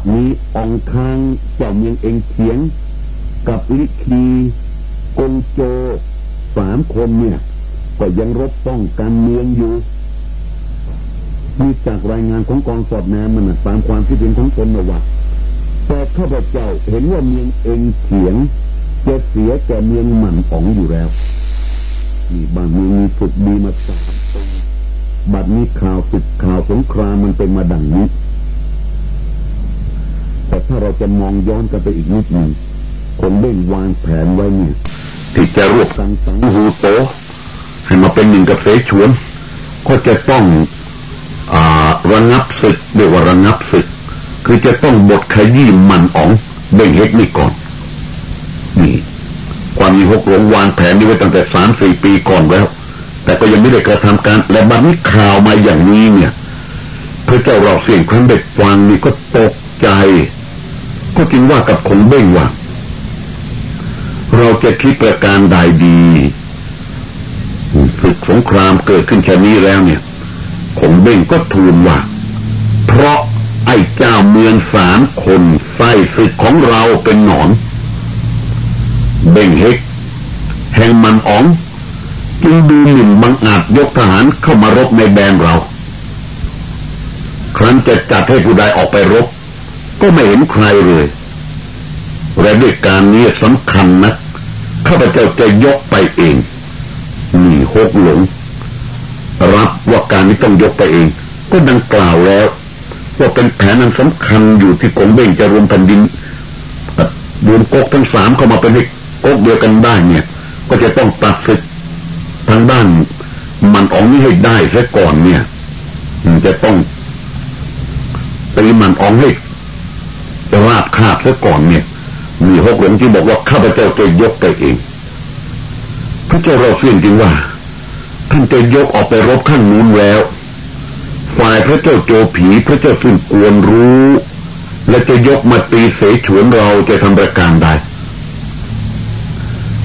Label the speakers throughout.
Speaker 1: ดนี้องคางเจ้าเมืองเองเขียง กับลิคีกงโจสามคนเนี่ย ก็ยังรบป้องกันเมืองอยู่มีจากรายงานของกองสอดแนมมันนะตามความคิดเห็นของตนนะว่าแต่ข้าพเจ้าเห็นว่าเมืองเองเขียงจะเสียแก่เมืองหมันอ๋องอยู่แล้วนี่บางเมืองมีฝึกดีมาสามปีบัดนี้ข่าวศึกข่าวสงครามมันเป็นมาดังนี้ ถ้าเราจะมองย้อนกันไปอีกนิดหนึ่งคงเบ่งวางแผนไว้เนี่ยที่จะรวบสังสังหูโตให้มาเป็นหนึ่งกับเสฉวน ก็จะต้องอระงับศึกเรียกว่าระงับศึก คือจะต้องบทขยี้มันอ๋องเบ่งเฮกนี่ก่อน นี่ความมีหกหลงวางแผนนี้ไว้ตั้งแต่สามสี่ปีก่อนแล้ว แต่ก็ยังไม่ได้กระทำการ และบัดนี้ข่าวมาอย่างนี้เนี่ยพระเจ้าเราเสียงครั้งเด็กฟังนี่ก็ตกใจ ก็จึงว่ากับคงเบ่งว่า เราจะคิดประการใดดีศึกสงครามเกิดขึ้นแค่นี้แล้วเนี่ยคงเบ่งก็ทูลว่า เพราะไอ้เจ้าเมืองสามคนไส้ศึกของเราเป็นหนอน เบ่งเฮกแห่งมันอ๋องจึงดูหมิ่นบังอาจยกทหารเข้ามารบในแดนเรา ครั้นจะจัดให้ผู้ใดออกไปรบ ก็ไม่เห็นใครเลยและด้วยการนี้สำคัญนะข้าพเจ้าจะยกไปเองนี่หกหลง รับว่าการนี้ต้องยกไปเอง ก็ดังกล่าวแล้ว ว่าเป็นแผนอันสำคัญอยู่ที่กงเบ่งจะรวมแผ่นดินรวมกกทั้งสามเข้ามาเป็นกกเดียวกันได้เนี่ย ก็จะต้องตัดศึกทางด้านมันออกนี้ให้ได้ซะก่อนเนี่ย จะต้องตีมันอองให้ ราบคาบซะก่อนเนี่ย มีหกหลงที่บอกว่าข้าพเจ้าจะยกไปเอง พระเจ้าเราเสียนจริงว่าท่านจะยกออกไปรบขั้นนู้นแล้ว ฝ่ายพระเจ้าโจผีพระเจ้าซึ่งกวนรู้ และจะยกมาตีเสฉวนเราจะทำประการใด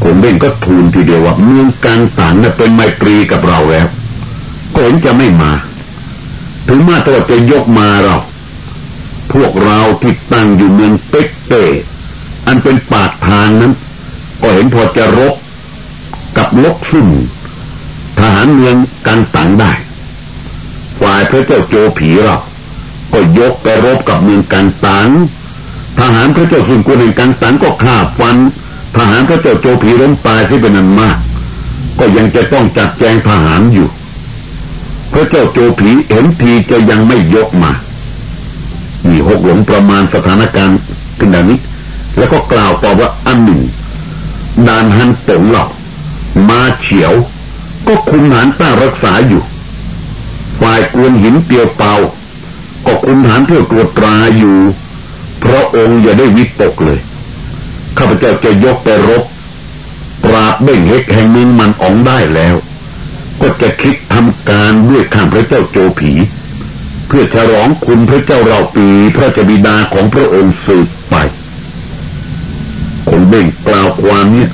Speaker 1: ผมเบ่งก็ทูลทีเดียวว่าเมืองการสารน่ะเป็นไมตรีกับเราแล้วก็เห็นจะไม่มา ถึงมาตัวจะยกมาเรา พวกเราที่ตั้งอยู่เมืองเป๊กเตอันเป็นปากทางนั้น ก็เห็นพอจะรบกับลกซุ่มทหารเมืองกันตังได้ ฝ่ายพระเจ้าโจผีเราก็ยกไปรบกับเมืองกันตังทหารพระเจ้าสุนกุลแห่งกันตังก็ฆ่าฟัน ทหารพระเจ้าโจผีล้มตายที่เป็นอันมาก ก็ยังจะต้องจัดแจงทหารอยู่ พระเจ้าโจผีเห็นทีจะยังไม่ยกมา มีหกหลงประมาณสถานการณ์ขึ้นดังนี้ แล้วก็กล่าวต่อว่าอันหนึ่งดานฮันตงเรามาเฉียว ก็คุมฐานต้ารักษาอยู่ ฝ่ายกวนหินเตียวเปา ก็คุมฐานเพื่อตรวจตราอยู่ เพราะองค์อย่าได้วิตกเลย ข้าพเจ้าจะยกไปรบปราบเบ่งเฮกแห่งเมืองมันอองได้แล้ว ก็จะคิดทำการด้วยข้างพระเจ้าโจผี เพื่อฉลองคุณพระเจ้าเราปีพระเจ้าบิดาของพระองค์สืบไปคนเบ่งกล่าวความเนี้ย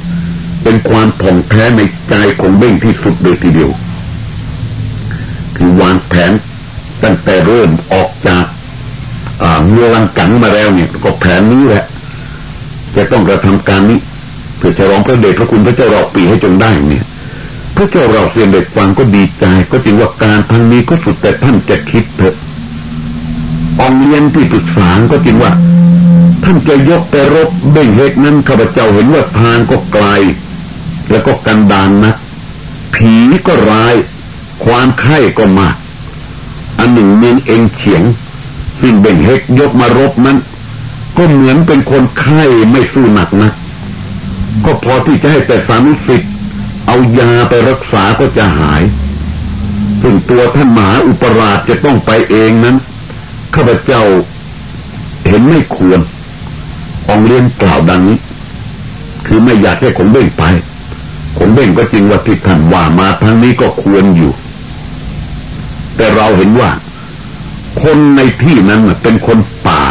Speaker 1: เป็นความผ่องแท้ในใจของเบ่งที่สุดเลยทีเดียว คือวางแผนตั้งแต่เริ่มออกจากเมื่อลังกังมาแล้วเนี่ยก็แผนนี้แหละ จะต้องกระทำการนี้เพื่อจะร้องพระเดชพระคุณพระเจ้าเราปีให้จงได้เนี่ย ระเจ้าเราเสียงเด็กฟังก็ดีใจ ก็จริงว่าการทางนี้ก็สุดแต่ท่านจะคิดเถอะองเรียนที่ปรึกษาก็จริงว่า ท่านจะยกแต่รบเบ่งเหตุนั้นข้าพเจ้าเห็นว่าทางก็ไกล แล้วก็กันดานนะผีก็ร้าย ความไข้ก็มากอันหนึ่งเมืองเองเฉียงซึ่งเบ่งเฮกยกมารบนั้น ก็เหมือนเป็นคนไข้ไม่สู้หนักนะก็พอที่จะให้แต่สานุสิทธิ เอายาไปรักษาก็จะหายซึ่งตัวท่านหมาอุปราชจะต้องไปเองนั้นข้าพเจ้าเห็นไม่ควรองเลี้ยนกล่าวดังนี้ คือไม่อยากให้ขนเบ่งไปขนเบ่งก็จริงว่าที่ท่านว่ามาทางนี้ก็ควรอยู่ แต่เราเห็นว่า คนในที่นั้นเป็นคนป่า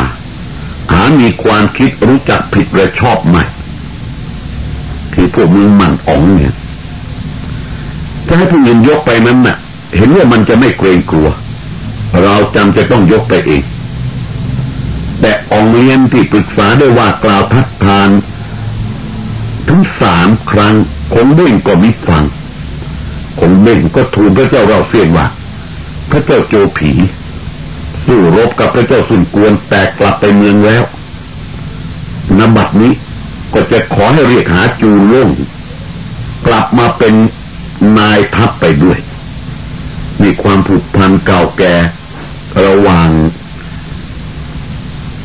Speaker 1: หามีความคิดรู้จักผิดและชอบไหมคือพวกมึงมันอ๋องเนี่ย ถ้าให้ผู้อื่นยกไปนั้นน่ะ เห็นว่ามันจะไม่เกรงกลัว เราจำจะต้องยกไปเอง แต่องเลียนที่ปรึกษาได้ว่ากล่าวทัดทานถึงสามครั้งคงเบ่งก็มิฟังคงเบ่งก็ทูลพระเจ้าเราเสียนว่าพระเจ้าโจผีสู้รบกับพระเจ้าสุนกวนแตกกลับไปเมืองแล้วนบัดนี้ก็จะขอให้เรียกหาจูล่งกลับมาเป็น นายทัพไปด้วย มีความผูกพันเก่าแก่ระหว่าง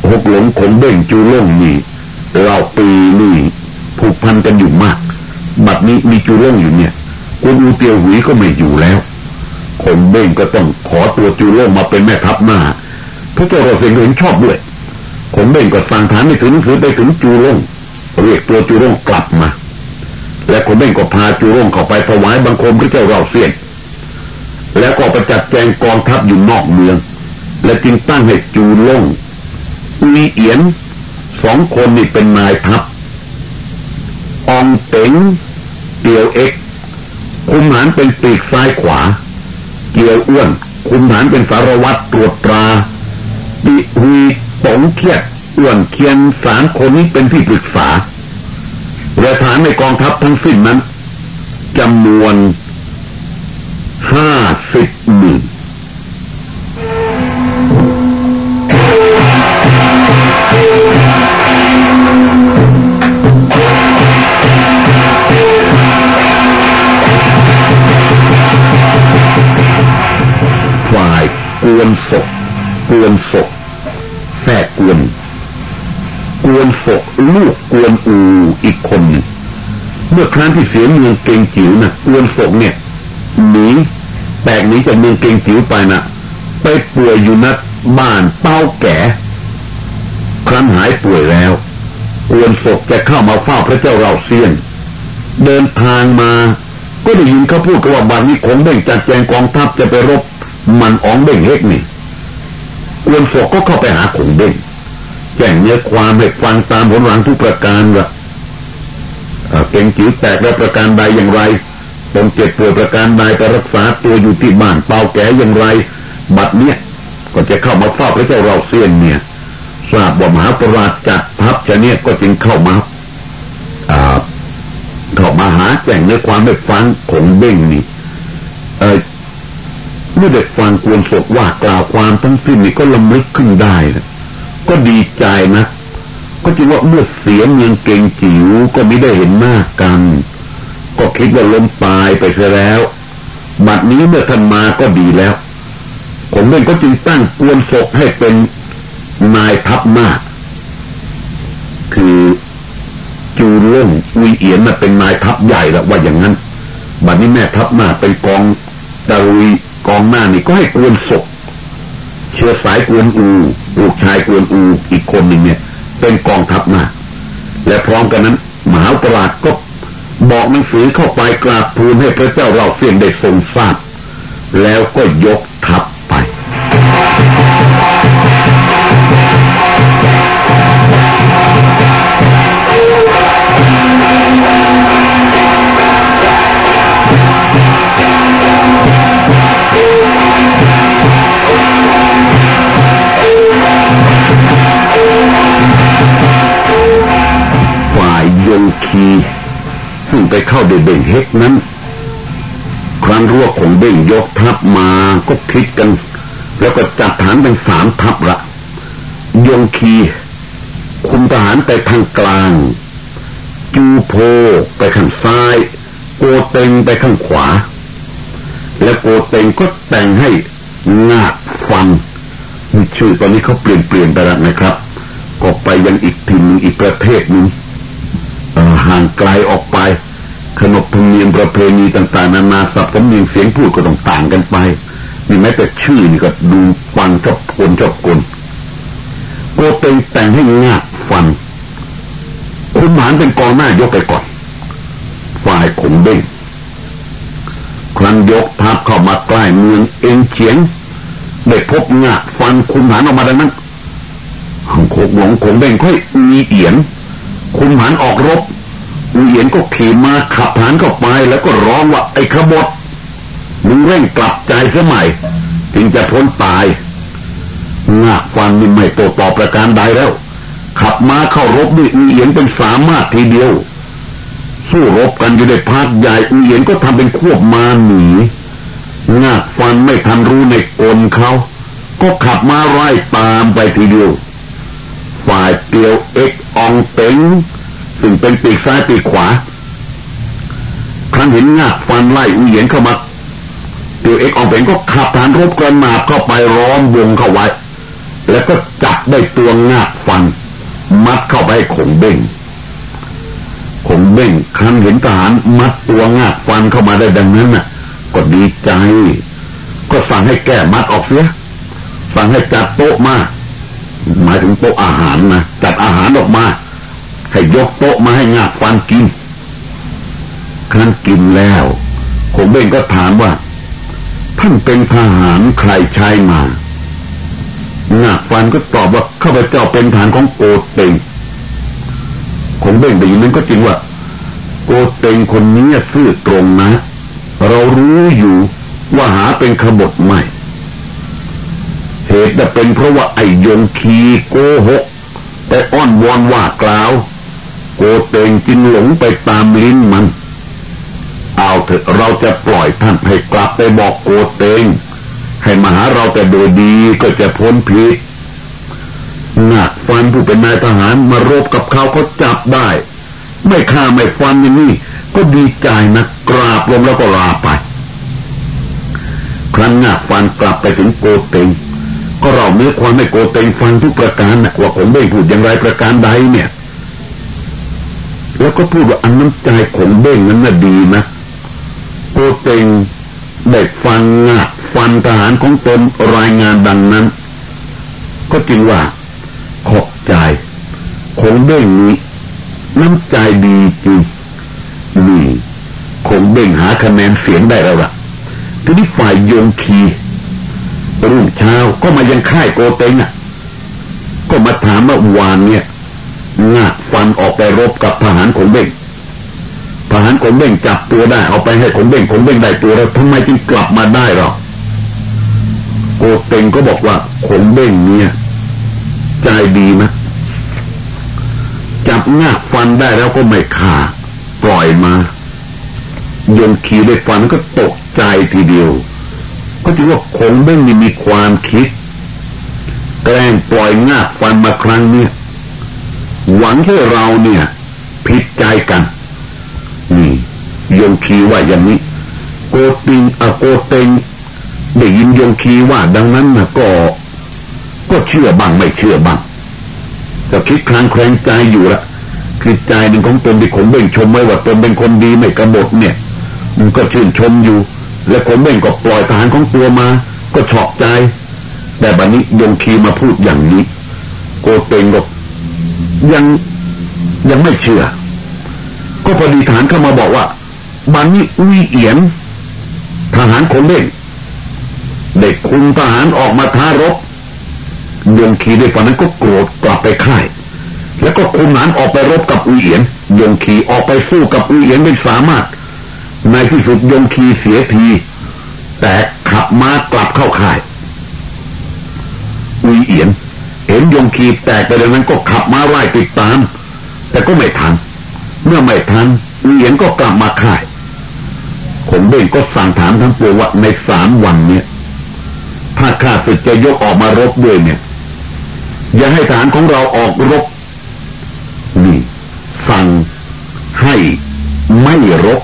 Speaker 1: หกหลงขงเบ่งจูล่งนี่เราปีนี่ผูกพันกันอยู่มาก บัดนี้มีจูล่งอยู่เนี่ยกุนอูเตียวหุยก็ไม่อยู่แล้วขงเบ่งก็ต้องขอตัวจูล่งมาเป็นแม่ทัพมาพระเจ้าเราเสียงเห็นชอบด้วยขงเบ่งก็สั่งฐานในถึงหนังสือไปถึงจูล่งเรียกตัวจูร่งกลับมา และคนเบ่งก็พาจูร่งเข้าไปถวายบังคมพระเจ้าเราเสียนแล้วก็ประจัดแจงกองทัพอยู่นอกเมือง และจึงตั้งให้จูร่งมีเอียนสองคนนี่เป็นนายทัพอองเต็งเตียวเอ็กคุมหานเป็นปีกซ้ายขวา เกียวอ้วน คุมหานเป็นสารวัตรตรวจตราดิวีตงเคียดอ้วนเคียนสามคนนี้เป็นที่ปรึกษา และฐานในกองทัพทั้งสิ้นนั้นจำนวนห้าสิบหมื่น มื่อครั้งที่เสียเมืองเกงจิ๋วนะกวนศกเนี่ยหนีแตกหนีจากเมืองเกงจิ๋วไปนะไปป่วยอยู่นัดบ้านเป้าแก่ ครั้นหายป่วยแล้วกวนศกจะเข้ามาเฝ้าพระเจ้าเราเซียน เดินทางมา ก็ได้ยินเขาพูดกันว่าบัดนี้คงเบ่งจัดแจงกองทัพจะไปรบมันอ๋องเบ่งเล็กนี่กวนศกก็เข้าไปหาคงเบ่งแจ้งเนื้อความให้ฟังตามผลหลังทุกประการว่า เก่งจิ๋วแตกและประการใดอย่างไรต้องเจ็บป่วยประการใดไปรักษาตัวอยู่ที่บ้านเปล่าแก่อย่างไร บัดเนี้ยก็จะเข้ามาเฝ้าพระเจ้าเราเซียนเนี่ยทราบว่ามหาปราชจัดทัพจะเนี่ยก็จึงเข้ามาเข้ามาหาแจ้งเนื้อความให้ฟังของเบ้งนี่เออเมื่อเด็กฟังกวนสดว่ากล่าวความทั้งสิ้นนี่ก็ลำลึกขึ้นได้นะก็ดีใจนะ ก็จึงว่าเมื่อเสียเมืองเก่งจิ๋วก็ไม่ได้เห็นหน้ากัน ก็คิดว่าล้มตายไปเสียแล้ว บัดนี้เมื่อท่านมาก็ดีแล้วผมเองก็จึงตั้งกวนศกให้เป็นนายทัพมาก คือจูล่งวีเอียนมาเป็นนายทัพใหญ่แล้วว่าอย่างนั้น บัดนี้แม่ทัพมาเป็นกองดารุยกองหน้านี่ก็ให้กวนศก เชื้อสายกวนอูลูกชายกวนอูอีกคนหนึ่งเนี่ย เป็นกองทัพมาและพร้อมกันนั้นมหาปราชก็บอกหนังสือเข้าไปกราบทูลให้พระเจ้าเราเสียงได้ทรงทราบแล้วก็ยกทัพ ไปเข้าเด่งเฮกนั้น ครั้งรั่วของเบ่งยกทัพมาก็คิดกัน แล้วก็จัดฐานเป็นสามทัพละยงคี คุมทหารไปทางกลาง จูโพไปข้างซ้าย โกเตงไปข้างขวา และโกเตงก็แต่งให้งาดฟันชื่อตอนนี้เขาเปลี่ยนเปลี่ยนไปแล้วนะครับ ก็ไปยังอีกถิ่นอีกประเทศนึงห่างไกลออกไป ขนบธรรมเนียมประเพณีต่างๆนานาสับสำเนียงเสียงพูดก็ต้องต่างกันไปนี่แม้แต่ชื่อนี่ก็ดูฟังชอบคนชอบคนโกเตงแต่งให้งาดฟันคุณหมานเป็นกองหน้ายกไปก่อน ฝ่ายขงเด้งครั้นยกทัพเข้ามาใกล้เมืองเองเฉียงได้พบงาดฟันคุณหมานออกมาดังนั้นหังโคกหลงขงเด้งค่อยมีเอียนคุมหันออกรบ อุเหียนก็ขี่มาขับหันเข้าไปแล้วก็ร้องว่าไอ้ขบฏมึงเร่งกลับใจเสียใหม่จึงจะพ้นตายงากฟันนี่ไม่โตตอบประการใดแล้ว ขับมาเข้ารบด้วยอีเอียนเป็นสามารถทีเดียว สู้รบกันอยู่ในพักใหญ่อีเอียนก็ทำเป็นควบมาหนีงากฟันไม่ทันรู้ในกลเขา ก็ขับมาไล่ตามไปทีเดียว ฝ่ายเตียวเอ็กอองเต็ง ซึ่งเป็นปีกซ้ายปีกขวา ครั้นเห็นงาฟันไล่อีเอียนเข้ามาเตียวเอ็กอองเต็งก็ขับฐานรบกระนาเข้าไปร้อมวงเข้าไว้ แล้วก็จับได้ตัวงาฟัน มัดเข้าไปขงเบ้งขงเบ้งครั้นเห็นทหารมัดตัวงาฟันเข้ามาได้ดังนั้นน่ะ ก็ดีใจ ก็สั่งให้แก้มัดออกเสียสั่งให้จัดโต๊ะมาหมายถึงโต๊ะอาหารนะจัดอาหารออกมา ให้ยกโต๊ะมาให้งากฟันกินครั้นกินแล้วขงเบ้งก็ถามว่า ท่านเป็นทหารใครใช้มางากฟันก็ตอบว่าข้าพเจ้าเป็นฐานของโกเต็งคงเบ่งได้ยินนั้นก็จริงว่า โกเต็งคนนี้ซื่อตรงนะ เรารู้อยู่ว่าหาเป็นขบฏไม่เหตุจะเป็นเพราะว่าไอ้ยงคีโกหกไปอ้อนวอนว่ากล่าว โกเตงจึงหลงไปตามลิ้นมัน เอาเถอะเราจะปล่อยท่านให้กลับไปบอกโกเตง ให้มาหาเราแต่โดยดีก็จะพ้นผิดหนักฟันผู้เป็นนายทหารมารบกับเขาเขาจับได้ ไม่ฆ่าไม่ฟันอย่างนี้ก็ดีใจนะกราบลงแล้วก็ลาไป ครั้นหนักฟันกลับไปถึงโกเตงก็เราเนื้อความให้โกเตงฟังทุกประการนะว่าผมไม่พูดอย่างไรประการใดเนี่ย แล้วก็พูดว่าอันน้ำใจของเบ้งนั้นน่ะดีนะโกเตงได้ฟังงาฟันทหารของตนรายงานดังนั้น ก็จึงว่า ขอบใจคงเบ้งนี้ น้ำใจดีจริงนี่คงเบ้งหาคะแนนเสียงได้แล้วล่ะทีนี้ฝ่ายโยงคีรุ่งเช้าก็มายังค่ายโกเตงอะ ก็มาถามว่าวานเนี่ยงา ฟันออกไปรบกับทหารขงเบ้งทหารขงเบ้งจับตัวได้เอาไปให้ขงเบ้งขงเบ้งได้ตัวแล้วทำไมจึงกลับมาได้หรอโกเตงก็บอกว่าขงเบ้งเนี่ยใจดีนะจับงาฟันได้แล้วก็ไม่ขาปล่อยมายงขีได้ฟันก็ตกใจทีเดียว ก็ถือว่าคงเบ้งนี่มีความคิด แกล้งปล่อยงาฟันมาครั้งเนี้ย หวังให้เราเนี่ย ผิดใจกัน นี่โยงคีว่าอย่างนี้ โกติงอะโกเตงได้ยินโยงคีว่าดังนั้นนะก็ ก็เชื่อบ้างไม่เชื่อบ้างก็คิดคลางแคลงใจอยู่ละคือใจหนึ่งของตนที่ผมเบ่งชมไว้ว่าตนเป็นคนดีไม่กระบฏเนี่ย มันก็ชื่นชมอยู่ และผมเบ่งก็ปล่อยทหารของตัวมา ก็ชอบใจ แต่บัดนี้ยงคีมาพูดอย่างนี้ โกเตงก็ ยังยังไม่เชื่อ ก็พอดีฐานเข้ามาบอกว่าบันนี้วีเอียนทหารคนเล่นเด็กคุมทหารออกมาท้ารบยงคีด้ฝันนั้นก็โกรธกลับไปค่าย แล้วก็คุมหานออกไปรบกับอุเอียนยงคีออกไปสู้กับอุเอียนไม่สามารถ ในที่สุดยงคีเสียที แต่ขับม้ากลับเข้าค่ายอุเอียน เห็นยงคีแตกไปดังนั้นก็ขับม้าไล่ติดตาม แต่ก็ไม่ทัน เมื่อไม่ทันอุเอียนก็กลับมาค่ายคงเบ่งก็สั่งถามทั้งปวงว่าในสามวันเนี้ยถ้าข้าศึกจะยกออกมารบด้วยเนี่ย อย่าให้ฐานของเราออกรบนี่สั่งให้ไม่รบ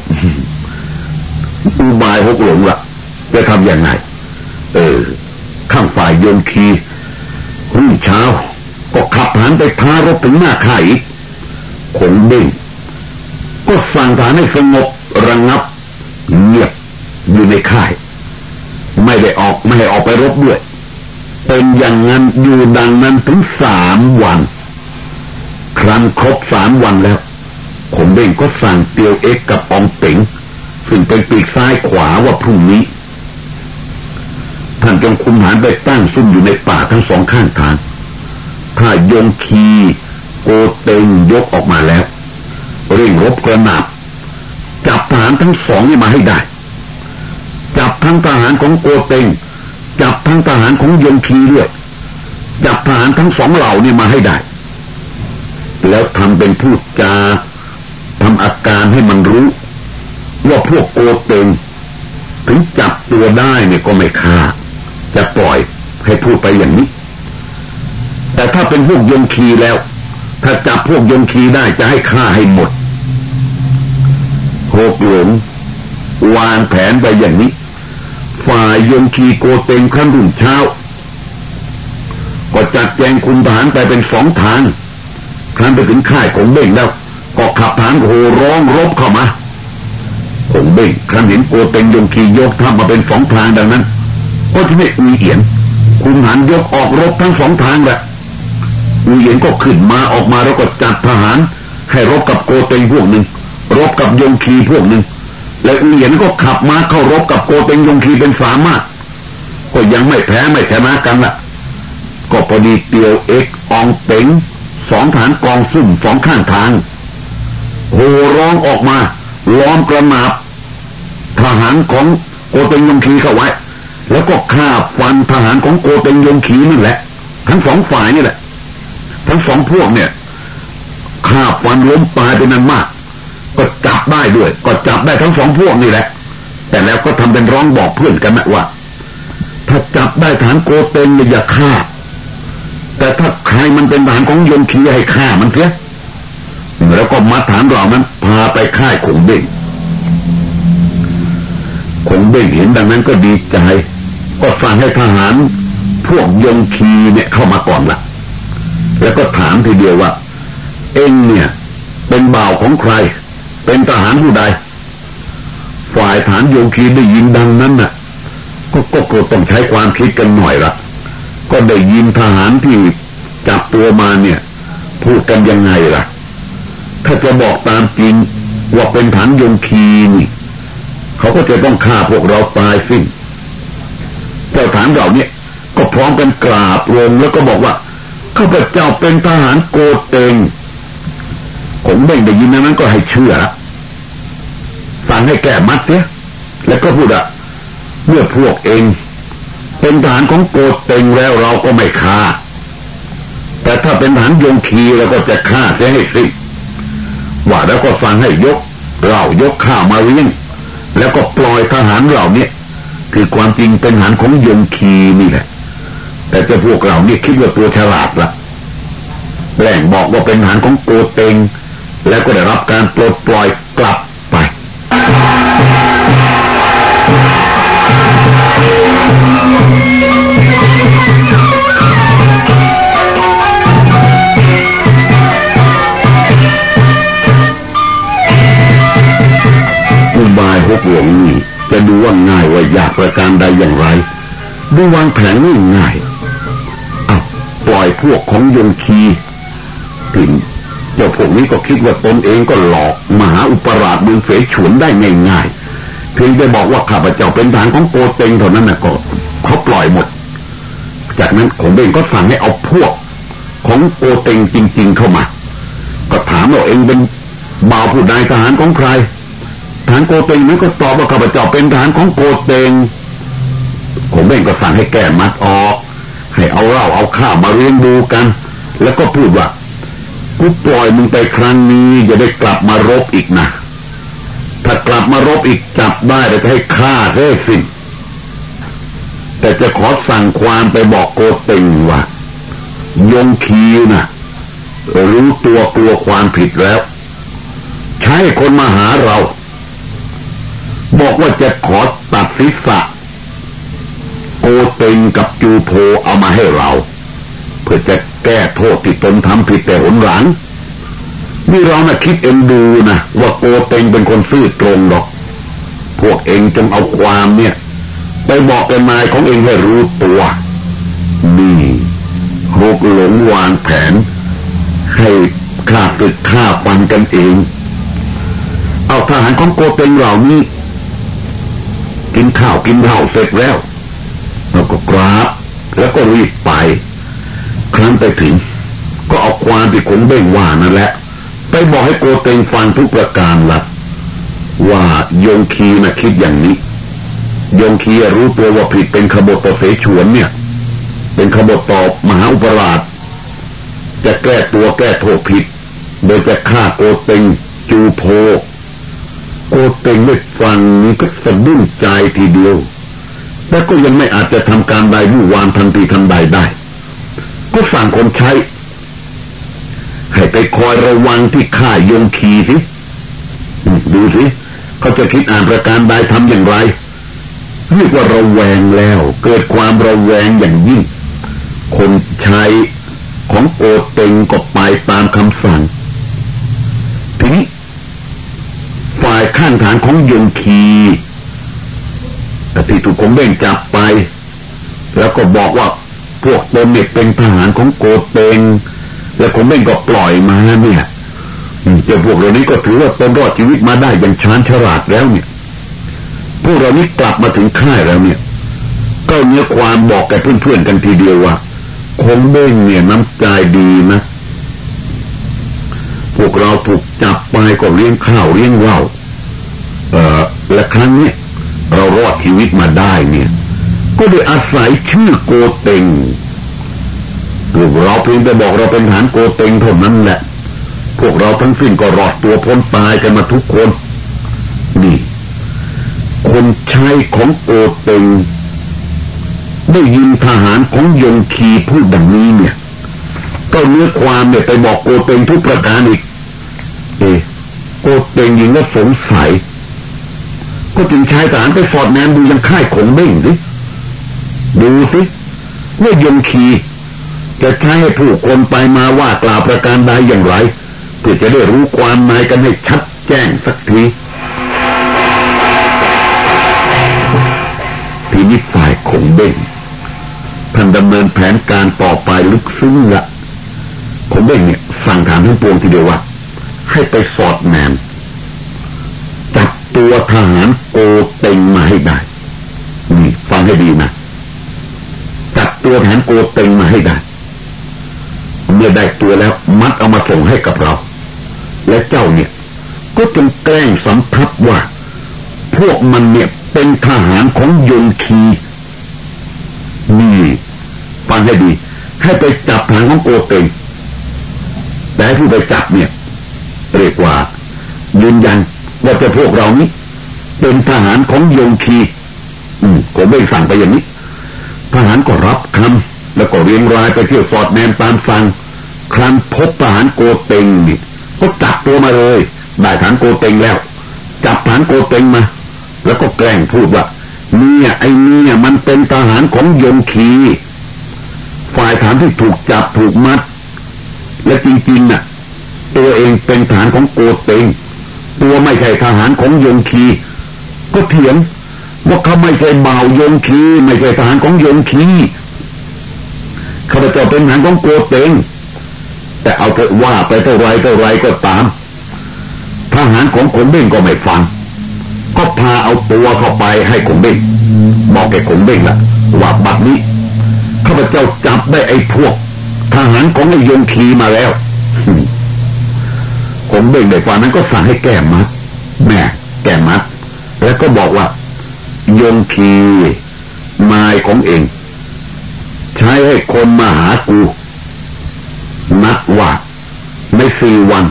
Speaker 1: อุบายหกหลงละจะทำยังไง เออ ข้างฝ่ายโยนคี รุ่งเช้า ก็ขับฐานไปท้ารบถึงหน้าข่ายขงเด้งก็สั่งฐานให้สงบระงับ เงียบอยู่ในค่าย ไม่ได้ออกไม่ให้ออกไปรบด้วย เป็นอย่างนั้นอยู่ดังนั้นถึงสามวัน ครั้นครบสามวันแล้วผมเบ่งก็สั่งเตียวเอ็กกับอองเป๋งซึ่งเป็นปีกซ้ายขวาว่าพรุ่งนี้ ท่านจงคุมหานไปตั้งซุ่มอยู่ในป่าทั้งสองข้างทาง ถ้ายงคีโกเตงยกออกมาแล้ว เร่งรบกระหนาบจับทหารทั้งสองนี่มาให้ได้ จับทั้งทหารของโกเตงจับทั้งทหารของยงคีด้วยจับทหารทั้งสองเหล่านี่มาให้ได้ แล้วทำเป็นพูดจาทำอาการให้มันรู้ ว่าพวกโกเตงถึงจับตัวได้เนี่ยก็ไม่ฆ่า จะปล่อยให้พูดไปอย่างนี้ แต่ถ้าเป็นพวกยงคีแล้ว ถ้าจับพวกยงคีได้จะให้ฆ่าให้หมดโหกหลงวางแผนไปอย่างนี้ ฝ่ายยงคีโกเตงขั้นรุ่นเช้า ก็จัดแจงคุมทหารไปเป็นสองทางครั้นไปถึงค่ายของเบ่งแล้ว ก็ขับฐานโหร้องรบเข้ามาคงเบ่งครั้นเห็นโกเตงยงคียกทัพมาเป็นสองทางดังนั้น ก็ที่ไม่อุยเอียนคุมหันยกออกรบทั้งสองทางแหละอุยเอียนก็ขึ้นมาออกมาแล้วก็จัดทหาร ให้รบกับโกเตงพวกหนึ่งรบกับยงคีพวกหนึ่งและอุยเอียนก็ขับมาเข้ารบกับโกเตงยงคีเป็นสามารถก็ยังไม่แพ้ไม่ชนะกันละก็พอดีเตียวเอ็กอองเต็งสองฐานกองซุ่มสองข้างทางโหร้องออกมาล้อมกระนาบทหารของโกเตงยงคีเข้าไว้ แล้วก็ฆ่าฟันทหารของโกเตงยงคีนี่แหละ ทั้งสองฝ่ายนี่แหละ ทั้งสองพวกเนี่ยฆ่าฟันล้มตายเป็นนั้นมาก ก็จับได้ด้วย ก็จับได้ทั้งสองพวกนี่แหละ แต่แล้วก็ทำเป็นร้องบอกเพื่อนกันนะว่า ถ้าจับได้ฐานโกเตงเนี่อย่าฆ่า แต่ถ้าใครมันเป็นฐานของยงคีให้ฆ่ามันเสียแล้วก็มาฐานเรานั้นพาไปค่ายขงเบ่ง ขงเบ่งเห็นดังนั้นก็ดีใจ ก็สั่งให้ทหาร พวกยงคีเนี่ยเข้ามาก่อนละแล้วก็ถามทีเดียวว่า เอ็งเนี่ย เป็นบ่าวของใคร เป็นทหารผู้ใด ฝ่ายฐานยงคีได้ยินดังนั้นน่ะ ก็ก็ก็ต้องใช้ความคิดกันหน่อยละก็ได้ยินทหารที่จับตัวมาเนี่ย พูดกันยังไงล่ะ ถ้าจะบอกตามจริงว่าเป็นฐานยงคีนี่ เขาก็จะต้องฆ่าพวกเราตายสิ้นเจ้าฐานเราเนี่ย ก็พร้อมกันกราบลงแล้วก็บอกว่าข้าพเจ้าเป็นทหารโกเตงผมเบ่งได้ยินนั้นก็ให้เชื่อละสั่งให้แก้มัดเสียแล้วก็พูดอะเมื่อพวกเองเป็นทหารของโกเตงแล้วเราก็ไม่ฆ่า แต่ถ้าเป็นทหารยงคีเราก็จะฆ่าเสียให้สิว่าแล้วก็สั่งให้ยก เรายกข้ามาเลี้ยง แล้วก็ปล่อยทหารเหล่านี้คือความจริงเป็นทหารของยงคีนี่แหละ แต่จะพวกเราเนี่ยคิดว่าตัวฉลาดละแหล่งบอกว่าเป็นทหารของโกเตงแล้วก็ได้รับการปลดปล่อยกลับไป บายหกหลงนี่จะดูว่าง่ายว่ายากประการใดอย่างไร ดูวางแผนง่ายง่ายเอาปล่อยพวกของยงคีถึงเจ้าพวกนี้ก็คิดว่าตนเองก็หลอกมหาอุปราชเมืองเสฉวนได้ง่ายๆเพียงแต่บอกว่าข้าพเจ้าเป็นทารของโกเตงเท่านั้นนะก็เขาปล่อยหมด จากนั้นขงเบงก็สั่งให้เอาพวกของโกเตงจริง ๆเข้ามา ก็ถามว่าเองเป็นบ่าวผู้ใดทหารของใคร หารโกเตงนั้นก็ตอบว่าข้าพเจ้าเป็นทหารของโกเตงผมเองก็สั่งให้แก้มัดออก ให้เอาเหล้าเอาข้าวมาเลี้ยงดูกัน แล้วก็พูดว่ากูปล่อยมึงไปครั้งนี้จะได้กลับมารบอีกนะถ้ากลับมารบอีกจับได้จะให้ฆ่าได้สิแต่จะขอสั่งความไปบอกโกเตงว่ายงคีนะรู้ตัวกลัวความผิดแล้ว ใช้คนมาหาเรา บอกว่าจะขอตัดศีรษะโกเตงกับจูโพเอามาให้เรา เพื่อจะแก้โทษที่ตนทำผิดแต่หนหลัง นี่เรานะ่ะคิดเอ็นดูนะว่าโกเตงเป็นคนซื่อตรงหรอก พวกเองจงเอาความเนี่ย ไปบอกเป็นนายของเองให้รู้ตัว นี่หกหลงวางแผน ให้ฆ่าตึกฆ่าฟันกันเอง เอาทหารของโกเตงเหล่านี้ กินข้าวกินเหล้าเสร็จแล้วแล้วก็กราบแล้วก็รีบไป ครั้นไปถึง ก็เอาความที่ขงเบ่งว่านั่นแหละ ไปบอกให้โกเตงฟังทุกประการละว่ายงคีนะคิดอย่างนี้ ยงคีรู้ตัวว่าผิดเป็นขบฏต่อเสฉวนเนี่ย เป็นขบฏตอบมหาอุปราชจะแก้ตัวแก้โทษผิด โดยจะฆ่าโกเตงจูโพ โกเต็งได้ฟังนี้ก็สะดุ้งใจทีเดียว แต่ก็ยังไม่อาจจะทำการใดมู่วานทันทีทันใดได้ ก็สั่งคนใช้ ให้ไปคอยระวังที่ข่ายงคีสิดูสิเขาจะคิดอ่านประการใดทำอย่างไรเรียกว่าระแวงแล้ว เกิดความระแวงอย่างยิ่ง คนใช้ของโอเต็งก็ไปตามคำสั่งทีนี้ฝ่าย ข้างฐานของยงคีที่ถูกคงเบ่งจับไป แล้วก็บอกว่าพวกตนเนี่ยเป็นทหารของโกเตงแล้วคงเบ่งก็ปล่อยมาเนี่ยเจ้าพวกเหล่านี้ก็ถือว่าตนรอดชีวิตมาได้อย่างชาญฉลาดแล้วเนี่ยพวกเรานี้กลับมาถึงค่ายแล้วเนี่ย ก็เนื้อความบอกแกเพื่อนๆกันทีเดียวว่าคงเบ้งเนี่ยน้ำใจดีนะ พวกเราถูกจับไปก็เลี้ยงข้าวเลี้ยงเหล้า และครั้งนี้เรารอดชีวิตมาได้เนี่ย ก็โดยอาศัยชื่อโกเต็งลูกเราเพียงแต่บอกเราเป็นฐานโกเต็งเท่านั้นแหละ พวกเราทั้งสิ้นก็รอดตัวพ้นตายกันมาทุกคน นี่ คนใช้ของโกเต็งได้ยินทหารของยงคีพูดดังนี้เนี่ย ก็เนื้อความเนี่ยไปบอกโกเต็งทุกประการอีก เอโกเต็งยิงก็สงสัย ก็จึงชายทหารไปสอดแนมดูยังค่ายขงเบ้งสิดูสิว่ายงคีจะใช้ให้ผู้คนไปมาว่ากล่าวประการใดอย่างไรเพื่อจะได้รู้ความในกันให้ชัดแจ้งสักทีทีนี้ฝ่ายขงเบ้งท่านดำเนินแผนการต่อไปลึกซึ้งละขงเบ้งเนี่ยสั่งถามทั้งปวงทีเดียวว่าให้ไปสอดแนม ตัวทหารโกเต็งมาให้ได้นี่ฟังให้ดีนะจับตัวทหารโกเต็งมาให้ได้ เมื่อได้ตัวแล้ว มัดเอามาส่งให้กับเรา และเจ้าเนี่ย ก็จงแกล้งสัมผัสว่า พวกมันเนี่ยเป็นทหารของยงคีนี่ฟังให้ดี ให้ไปจับทหารของโกเต็งแต่ผู้ไปจับเนี่ยเรียกว่ายืนยัน ว่าจะพวกเรานี้ เป็นทหารของโยงคี อืมผมไม่สั่งไปอย่างนี้ ทหารก็รับคำแล้วก็เรียงรายไปเที่ยวสอดแนมตามฟัง ครั้นพบทหารโกเต็งนี่ก็จับตัวมาเลยได้ทหารโกเต็งแล้ว จับทหารโกเต็งมา แล้วก็แกล้งพูดว่าเนี่ยไอ้เนี่ยมันเป็นทหารของโยงคีฝ่ายฐานที่ถูกจับถูกมัด และจริงๆน่ะ ตัวเองเป็นฐานของโกเต็ง ตัวไม่ใช่ทหารของยงคี ก็เถียงว่าเขาไม่ใช่บ่าวยงคี ไม่ใช่ทหารของยงคีข้าพเจ้าเป็นทหารของโกเตงแต่เอาเถอะว่าไปเท่าไรเท่าไรก็ตาม ทหารของขงเบ้งก็ไม่ฟัง ก็พาเอาตัวเข้าไปให้ขงเบ้งบอกแกขงเบ้งละว่าบัดนี้ข้าพเจ้าจับได้ไอ้พวก ทหารของไอ้ยงคีมาแล้ว ผมเบ่งในฝันนั้นก็สั่งให้แก้มัดแม่แก้มัด แล้วก็บอกว่ายงคีนายของเอง ใช้ให้คนมาหากูนัดว่าในสี่วัน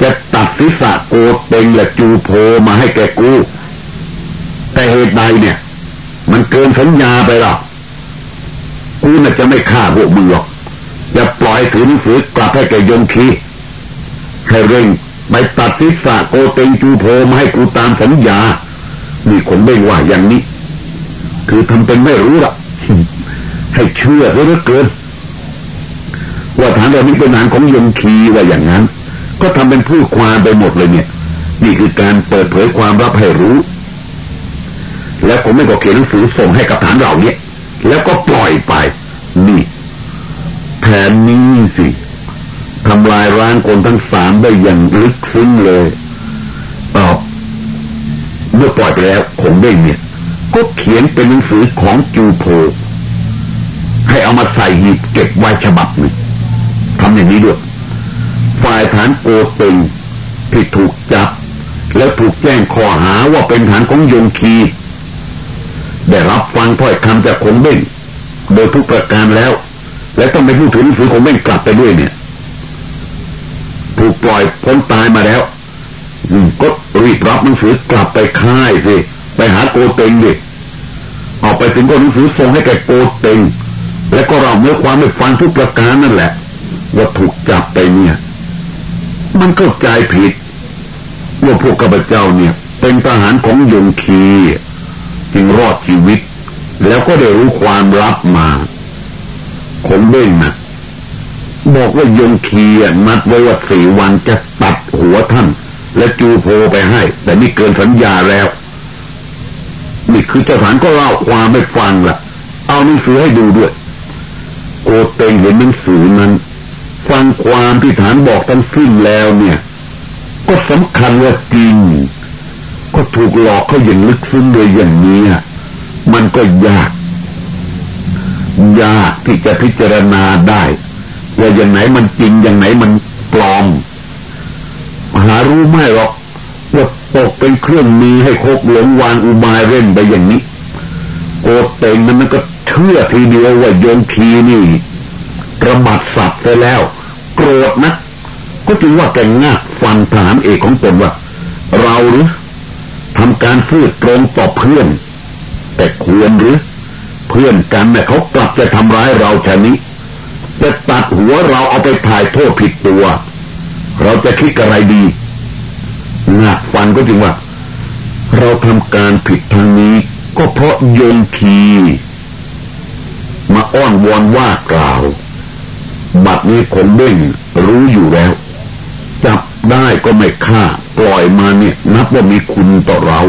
Speaker 1: จะตัดศีรษะโกเต็งและจูโพมาให้แกกู แต่เหตุใดเนี่ย มันเกินสัญญาไปหรอกกูน่ะจะไม่ฆ่าพวกมึงหรอกจะปล่อยถือหนังสือกลับให้แกยงคี ให้เร่งไปตัดทิศะโกเตงจูโพมาให้กูตามสัญญา นี่คงไม่ว่าอย่างนี้ คือทำเป็นไม่รู้ละให้เชื่อเหลือเกิน ว่าฐานเรานี้เป็นฐานของยงคีว่าอย่างนั้น ก็ทำเป็นพูดความไปหมดเลยเนี่ย นี่คือการเปิดเผยความรับให้รู้ แล้วผมไม่ก็เขียนหนังสือส่งให้กับฐานเราเนี่ย แล้วก็ปล่อยไป นี่แผนนี้สิ ทำลายร้างคนทั้งสามได้อย่างลึกซึ้งเลยตอบเมื่อปล่อยไปแล้วคงได้เนี่ย ก็เขียนเป็นหนังสือของจูโพให้เอามาใส่หีบเก็บไว้ฉบับหนึ่งทำอย่างนี้ด้วย ฝ่ายฐานโกเต็งที่ถูกจับ แล้วถูกแจ้งข้อหาว่าเป็นฐานของยงคีได้รับฟังถ้อยคำจากคงเบ้งโดยทุกประการแล้ว และต้องไปพูดถึงหนังสือของแม่งกลับไปด้วยเนี่ย ปล่อยพ้นตายมาแล้วก็รีบรับหนังสือกลับไปค่ายสิไปหาโกเต็งดิออกไปถึงก็หนังสือส่งให้แกโกเต็งและก็เราเมื่อความไม่ฟังทุกประการนั่นแหละ ว่าถูกจับไปเนี่ย มันเข้าใจผิดว่าพวกข้าพเจ้าเนี่ย เป็นทหารของยงคีจึงรอดชีวิต แล้วก็ได้รู้ความลับมาคงเบ้งนะ บอกว่ายงคีนัดไว้ว่าสี่วันจะตัดหัวท่าน และจูโพไปให้ แต่นี่เกินสัญญาแล้ว นี่คือเจ้าฐานก็เล่าความไม่ฟังละ่ะ เอาหนังสือให้ดูด้วยโกเตงเห็นหนังสือนั้น ฟังความที่ฐานบอกทั้งสิ้นแล้วเนี่ย ก็สำคัญว่าจริง ก็ถูกหลอกเขาอย่างลึกซึ้งโดยอย่างนี้มันก็ยาก ยากที่จะพิจารณาได้ ว่าอย่างไหนมันจริงอย่างไหนมันปลอมหารู้ไม่หรอกว่าตกเป็นเครื่องมือให้คกหลงวางอุบายเล่นไปอย่างนี้โกเตงนั้นมันก็เชื่อทีเดียวว่าโยงคีนี่กระบัดสับไปแล้ว โกรธนะก็จึงว่าแกงักฟันถามเอกของตนว่า เราหรือทำการพูดตรงต่อเพื่อน แต่ควรหรือ เพื่อนกันเนี่เขากลับจะทำร้ายเราชนี้ จะตัดหัวเราเอาไปถ่ายโทษผิดตัว เราจะคิดอะไรดีงักฟันก็จึงว่า เราทำการผิดทางนี้ ก็เพราะโยงคีมาอ้อนวอนว่ากล่าว บัดนี้คงเบ้งรู้อยู่แล้ว จับได้ก็ไม่ฆ่า ปล่อยมาเนี่ย นับว่ามีคุณต่อเรา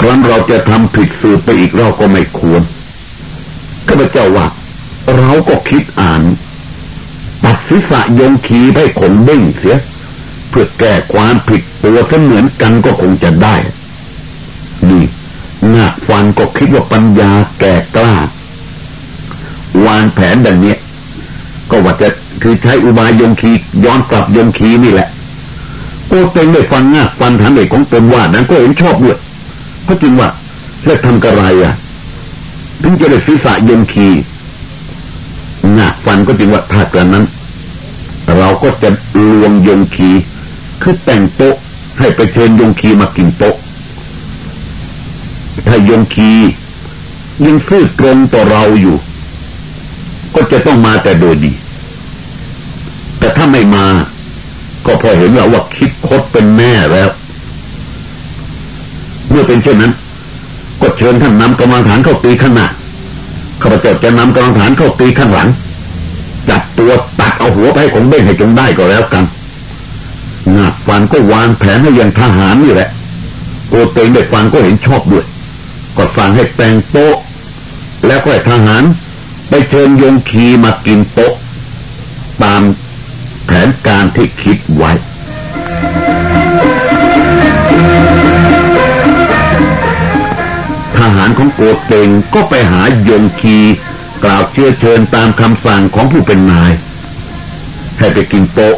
Speaker 1: ครั้นเราจะทำผิดสืบไปอีกเราก็ไม่ควรข้าพเจ้าว่า เราก็คิดอ่านตัดศีรษะยงขีให้ขนเบ้งเสีย เพื่อแก้ความผิดตัวเสมือนกันก็คงจะได้ นี่นาคฟันก็คิดว่าปัญญาแก่กล้า วางแผนดังนี้ก็ว่าจะคือใช้อุบายยงคีย้อนกลับยงคีนี่แหละโอ้เต็งได้ฟังงาฟันฐานเอกของตนว่านั้นก็เห็นชอบด้วยก็จริงว่าแล้วทำกระไรอะถึงจะได้ศีรษะยงขี คีงาฟันก็จริงว่าถ้าเกินนั้น เราก็จะลวงยงคีคือแต่งโต๊ะให้ไปเชิญยงคีมากินโต๊ะถ้ายงคียังซื่อตรงต่อเราอยู่ ก็จะต้องมาแต่โดยดี แต่ถ้าไม่มา ก็พอเห็นแล้วว่าคิดคดเป็นแม่แล้ว เมื่อเป็นเช่นนั้น ก็เชิญท่านนำกำลังฐานเข้าตีข้างหน้าข้าพเจ้าจะนำกำลังฐานเข้าตีข้างหลัง ตัวตัดเอาหัวไปของเบ้งให้จงได้ก็แล้วกันงาฟันก็วางแผนให้ยังทหารนี่แหละโอเตงได้ฟังก็เห็นชอบด้วย ก็สั่งให้แต่งโต๊ะ แล้วก็ให้ทหาร ไปเชิญยงคีมากินโต๊ะ ตามแผนการที่คิดไว้ทหารของโกเตงก็ไปหายงคี กล่าวเชื้อเชิญตามคำสั่งของผู้เป็นนาย ให้ไปกินโต๊ะ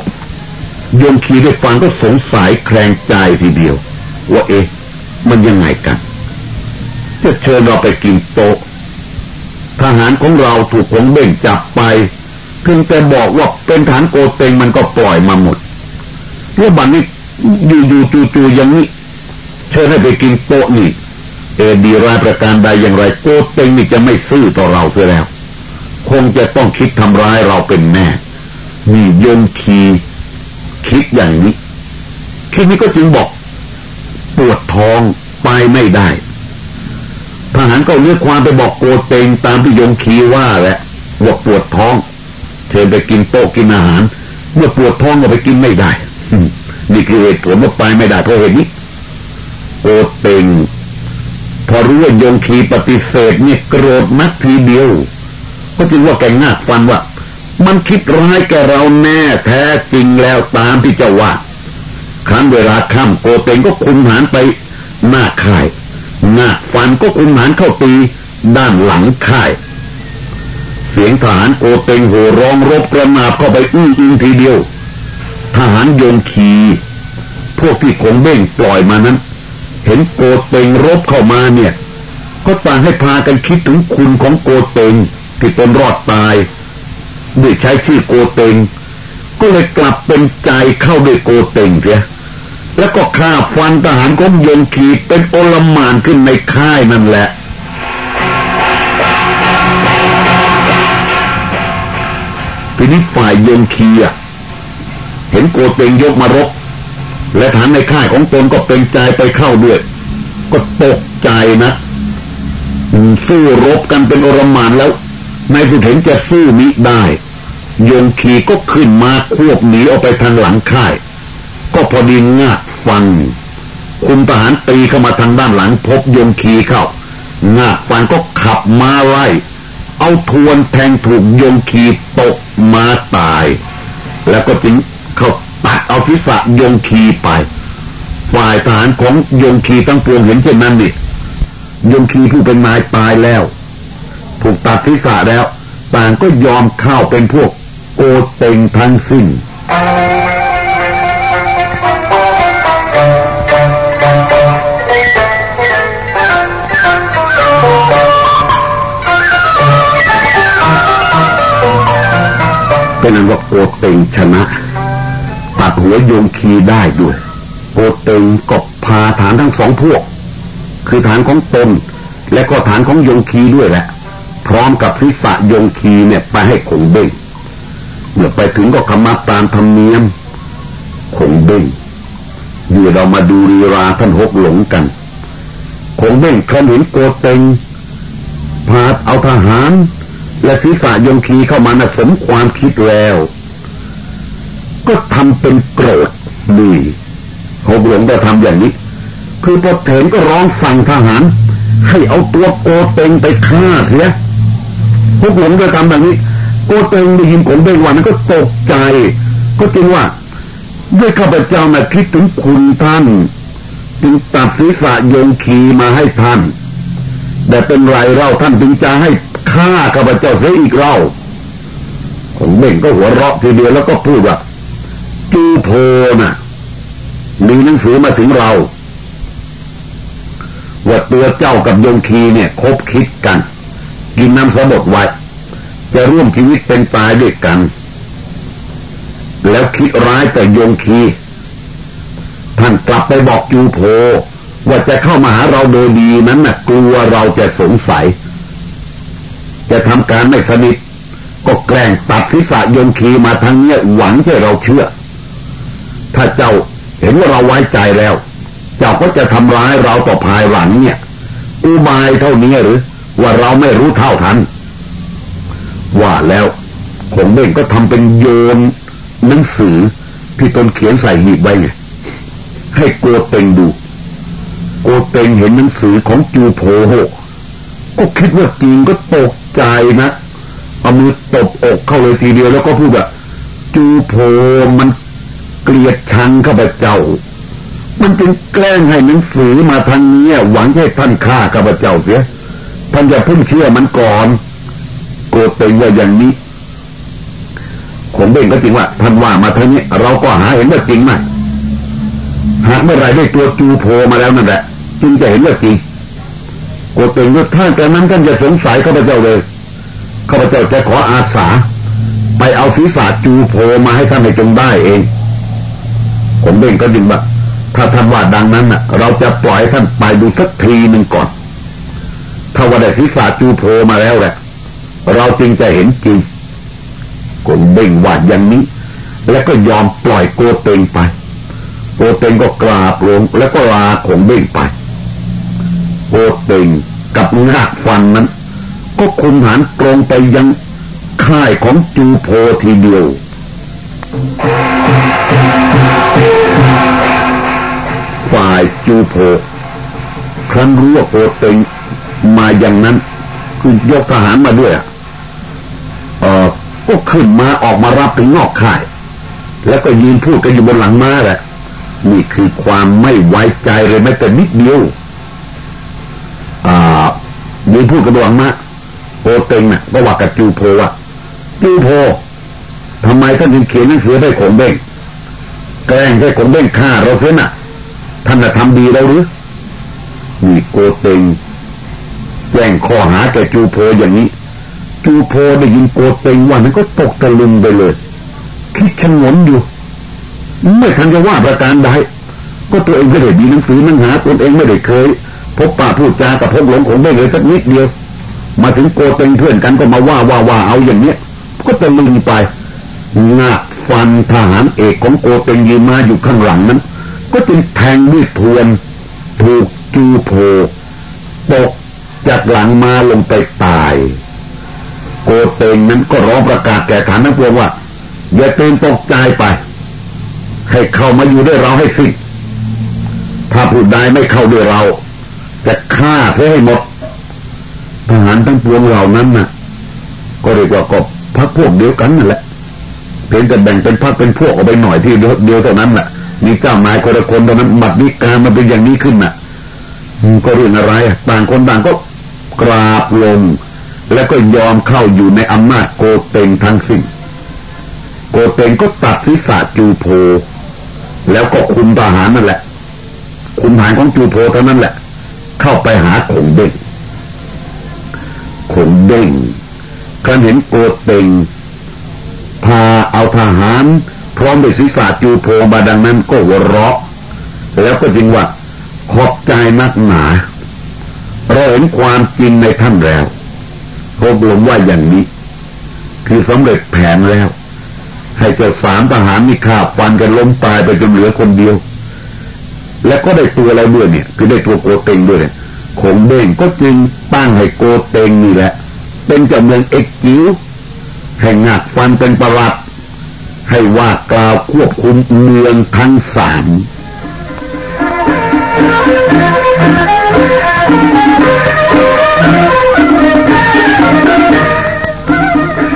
Speaker 1: ยงคีได้ฟังก็สงสัยแคลงใจทีเดียว ว่าเอ๊ะ มันยังไงกันจะเชิญเราไปกินโต๊ะทหารของเราถูกผงเบ่งจับไปเพียงแต่บอกว่าเป็นฐานโกเตงมันก็ปล่อยมาหมดเรื่องบันนี้อยู่อยู่จู่ๆอย่างนี้ เชิญให้ไปกินโต๊ะนี่เอดีรายประการใดอย่างไรโกเตงนี่จะไม่ซื่อต่อเราเสียแล้ว คงจะต้องคิดทำร้ายเราเป็นแน่นี่ยนคีคิดอย่างนี้ คิดนี้ก็จึงบอกปวดท้องไปไม่ได้ทหารก็เรียกความไปบอกโกเตงตามที่ยงคีว่าแหละว่าปวดท้องเชิญไปกินโต๊ะกินอาหาร เมื่อปวดท้องก็ไปกินไม่ได้นี่คือเหตุผลว่าไปไม่ได้เพราะเหตุนี้โกเตงพอรู้ว่ายงคีปฏิเสธเนี่ยโกรธนักทีเดียว ก็จึงว่าแกงาฟันว่า มันคิดร้ายแกเราแน่แท้จริงแล้วตามที่เจ้าว่าครั้นเวลาค่ำโกเตงก็คุมหานไปหน้าค่ายหน้าฟันก็คุมหานเข้าตีด้านหลังค่าย เสียงทหารโกเตงโห่ร้องรบกระนาบเข้าไปอื้ออึงทีเดียว ทหารโยงขีพวกที่คงเบ่งปล่อยมานั้น เห็นโกเตงรบเข้ามาเนี่ย ก็ต่างให้พากันคิดถึงคุณของโกเตง ที่ตนรอดตายด้วยใช้ชื่อโกเตงก็เลยกลับเป็นใจเข้าด้วยโกเตงเสียแล้วก็ฆ่าฟันทหารของยงขีเป็นโอลมานขึ้นในค่ายนั่นแหละ ทีนี้ฝ่ายยงคีอะเห็นโกเตงยกมารบและฐานในค่ายของตนก็เป็นใจไปเข้าด้วย ก็ตกใจนะสู้รบกันเป็นโอรมานแล้ว นายผู้เห็นจะสู้มิได้ยงคีก็ขึ้นมาควบหนีออกไปทางหลังค่าย ก็พอดีงาดฟันคุณทหารตีเข้ามาทางด้านหลังพบยงคีเข้างาดฟันก็ขับมาไล่เอาทวนแทงถูกยงคีตกมาตาย แล้วก็จึงเขาตัดเอาศีรษะยงคีไปฝ่ายทหารของยงคีตั้งปวงเห็นเช่นนั้นนี่ยงคีผู้เป็นนายตายแล้ว ถูกตัดศีรษะแล้ว ต่างก็ยอมเข้าเป็นพวกโกเต็งทั้งสิ้นเป็นอันว่าโกเต็งชนะ ตัดหัวโยงคีได้ด้วยโกเต็งก็พาฐานทั้งสองพวก คือฐานของตนและก็ฐานของโยงคีด้วยแหละ พร้อมกับศีรษะยงคีเนี่ยไปให้คงเบ้งเมื่อไปถึงก็ขมาตามธรรมเนียมคงเบ้งอยู่เรามาดูรีราท่านหกหลงกันคงเบ้งครั้นเห็นโกเต็งพาเอาทหาร และศีรษะยงคีเข้ามานะสมความคิดแล้ว ก็ทำเป็นโกรธนี่หกหลงก็ทำอย่างนี้ คือพอเห็นก็ร้องสั่งทหาร ให้เอาตัวโกเต็งไปฆ่าเสีย หกหลงก็ทำแบบนี้โกเตงได้ยินของเบงวันนั้นก็ตกใจ ก็จริงว่า ด้วยข้าพเจ้านะคิดถึงคุณท่าน จึงตัดศีรษะโยงคีมาให้ท่าน แต่เป็นไรเล่าท่านจึงจะให้ฆ่าข้าพเจ้าเสียอีกเล่าของเบ่งก็หัวเราะทีเดียวแล้วก็พูดว่าจูโพน่ะมีหนังสือมาถึงเรา ว่าตัวเจ้ากับโยงคีเนี่ยคบคิดกัน กินน้ำสมบทไว้ จะร่วมชีวิตเป็นตายด้วยกัน แล้วคิดร้ายแต่โยงคีท่านกลับไปบอกจูโพว่าจะเข้ามาหาเราโดยดีนั้นน่ะกลัวเราจะสงสัย จะทำการไม่สนิทก็แกล้งตัดศีรษะโยนคีมาทางเนี้ยหวังให้เราเชื่อ ถ้าเจ้าเห็นว่าเราไว้ใจแล้ว เจ้าก็จะทำร้ายเราต่อภายหลังเนี่ยอุบายเท่านี้หรือ ว่าเราไม่รู้เท่าทัน ว่าแล้วคงเบ่งก็ทำเป็นโยนหนังสือที่ตนเขียนใส่หีบไว้ไงให้โกเต็งดู โกเต็งเห็นหนังสือของจูโพโหก็คิดว่าจริงก็ตกใจนะเอามือตบอกเข้าเลยทีเดียวแล้วก็พูดว่าจูโพมันเกลียดชังข้าพเจ้า มันจึงแกล้งให้หนังสือมาทางนี้หวังให้ท่านฆ่าข้าพเจ้าเสีย ท่านอย่าเพิ่งเชื่อมันก่อน โกเต็งว่าอย่างนี้ผมเบ่งก็จริงว่าท่านว่ามาเท่านี้เราก็หาเห็นว่าจริงไหมหากเมื่อไรได้ตัวจูโพมาแล้วนั่นแหละจึงจะเห็นว่าจริงโกเต็งว่าท่านแต่นั้นท่านจะสงสัยข้าพเจ้าเลยข้าพเจ้าจะขออาสา ไปเอาศีรษะจูโพมาให้ท่านให้จงได้เองผมเบ่งก็ดึงว่าถ้าท่านว่าดังนั้นน่ะ เราจะปล่อยท่านไปดูสักทีหนึ่งก่อน ถ้าว่าได้ศีรษะจูโพมาแล้วแหละเราจึงจะเห็นจริงผมเบ่งว่าอย่างนี้ แล้วก็ยอมปล่อยโกเตงไป โกเตงก็กราบลงแล้วก็ลาขงเบ่งไปโกเตงกับงากฟันนั้น ก็คุมหันตรงไปยังค่ายของจูโพทีเดียว ฝ่ายจูโพครั้นรู้ว่าโกเตง มาอย่างนั้น คือยกทหารมาด้วยอะเออก็ขึ้นมาออกมารับถึงนอกค่าย แล้วก็ยืนพูดกันอยู่บนหลังม้าแหละนี่คือความไม่ไว้ใจเลยแม้แต่นิดเดียวอ่ายืนพูดกันบนหลังม้าโอเต็งน่ะก็ว่ากับจูโพว่าจูโพทำไมท่านถึงเขียนหนังสือให้ขงเบ้งแกล้งให้ขงเบ้งฆ่าเราเสียน่ะท่านน่ะทำดีแล้วหรือนี่โกเต็ง จ้งข้อหาแก่จูโพอย่างนี้ จูโพได้ยินโกเต็งว่านั้นก็ตกตะลึงไปเลย คิดชงนอยู่ ไม่ทันจะว่าประการใดก็ตัวเองไม่ได้มีหนังสือนังหาตนเองไม่ได้เคย พบป่าพูดจากับพบหลงของได้เลยสักนิดเดียว มาถึงโกเต็งเพื่อนกันก็มาว่าว่าว่าเอาอย่างเนี้ย ก็ตะลึงไปงาฟันทหารเอกของโกเต็งยืนมาอยู่ข้างหลังนั้น ก็จึงแทงด้วยทวน ถูกจูโพตก จากหลังมาลงไปตาย โกเตงนั้นก็ร้องประกาศแก่ฐานนักเรียนว่า อย่าตื่นตกใจไป ให้เข้ามาอยู่ด้วยเราให้สิถ้าผู้ใดไม่เข้าด้วยเรา จะฆ่าเสียให้หมดทหารทั้งปวงเหล่านั้นน่ะ ก็เรียกว่าก็พักพวกเดียวกันนั่นแหละเพียงแต่แบ่งเป็นพักเป็นพวกออกไปหน่อยที่เดียวเท่านั้นแหละมีเจ้านายคนละคนตอนนั้นบัดนี้การมันเป็นอย่างนี้ขึ้นน่ะก็เรื่องอะไรต่างคนต่างก็ กราบลง แล้วก็ยอมเข้าอยู่ในอำนาจโกเตงทั้งสิ้นโกเตงก็ตัดศีรษะจูโพ แล้วก็คุมทหารนั่นแหละ คุมทหารของจูโพเท่านั้นแหละ เข้าไปหาขงเด้งขงเด้งคันเห็นโกเตงพาเอาทหาร พร้อมด้วยศีรษะจูโพมาดังนั้นก็หัวเราะ แล้วก็จริงว่าขอบใจนักหนา เราเห็นความจริงในท่านแล้วพบลงว่าอย่างนี้ คือสำเร็จแผนแล้ว ให้เจ้าสามทหารมีขาฟันกันล้มตายไปจนเหลือคนเดียว และก็ได้ตัวเรด้วยเนี่ย คือได้ตัวโกเตงด้วยคงเด้งก็จึงตั้งให้โกเตงนี่แหละ เป็นเจ้าเมืองเอกจิ๋วแห่งงักฟันเป็นประหลัด ให้ว่ากล่าวควบคุมเมืองทั้งสาม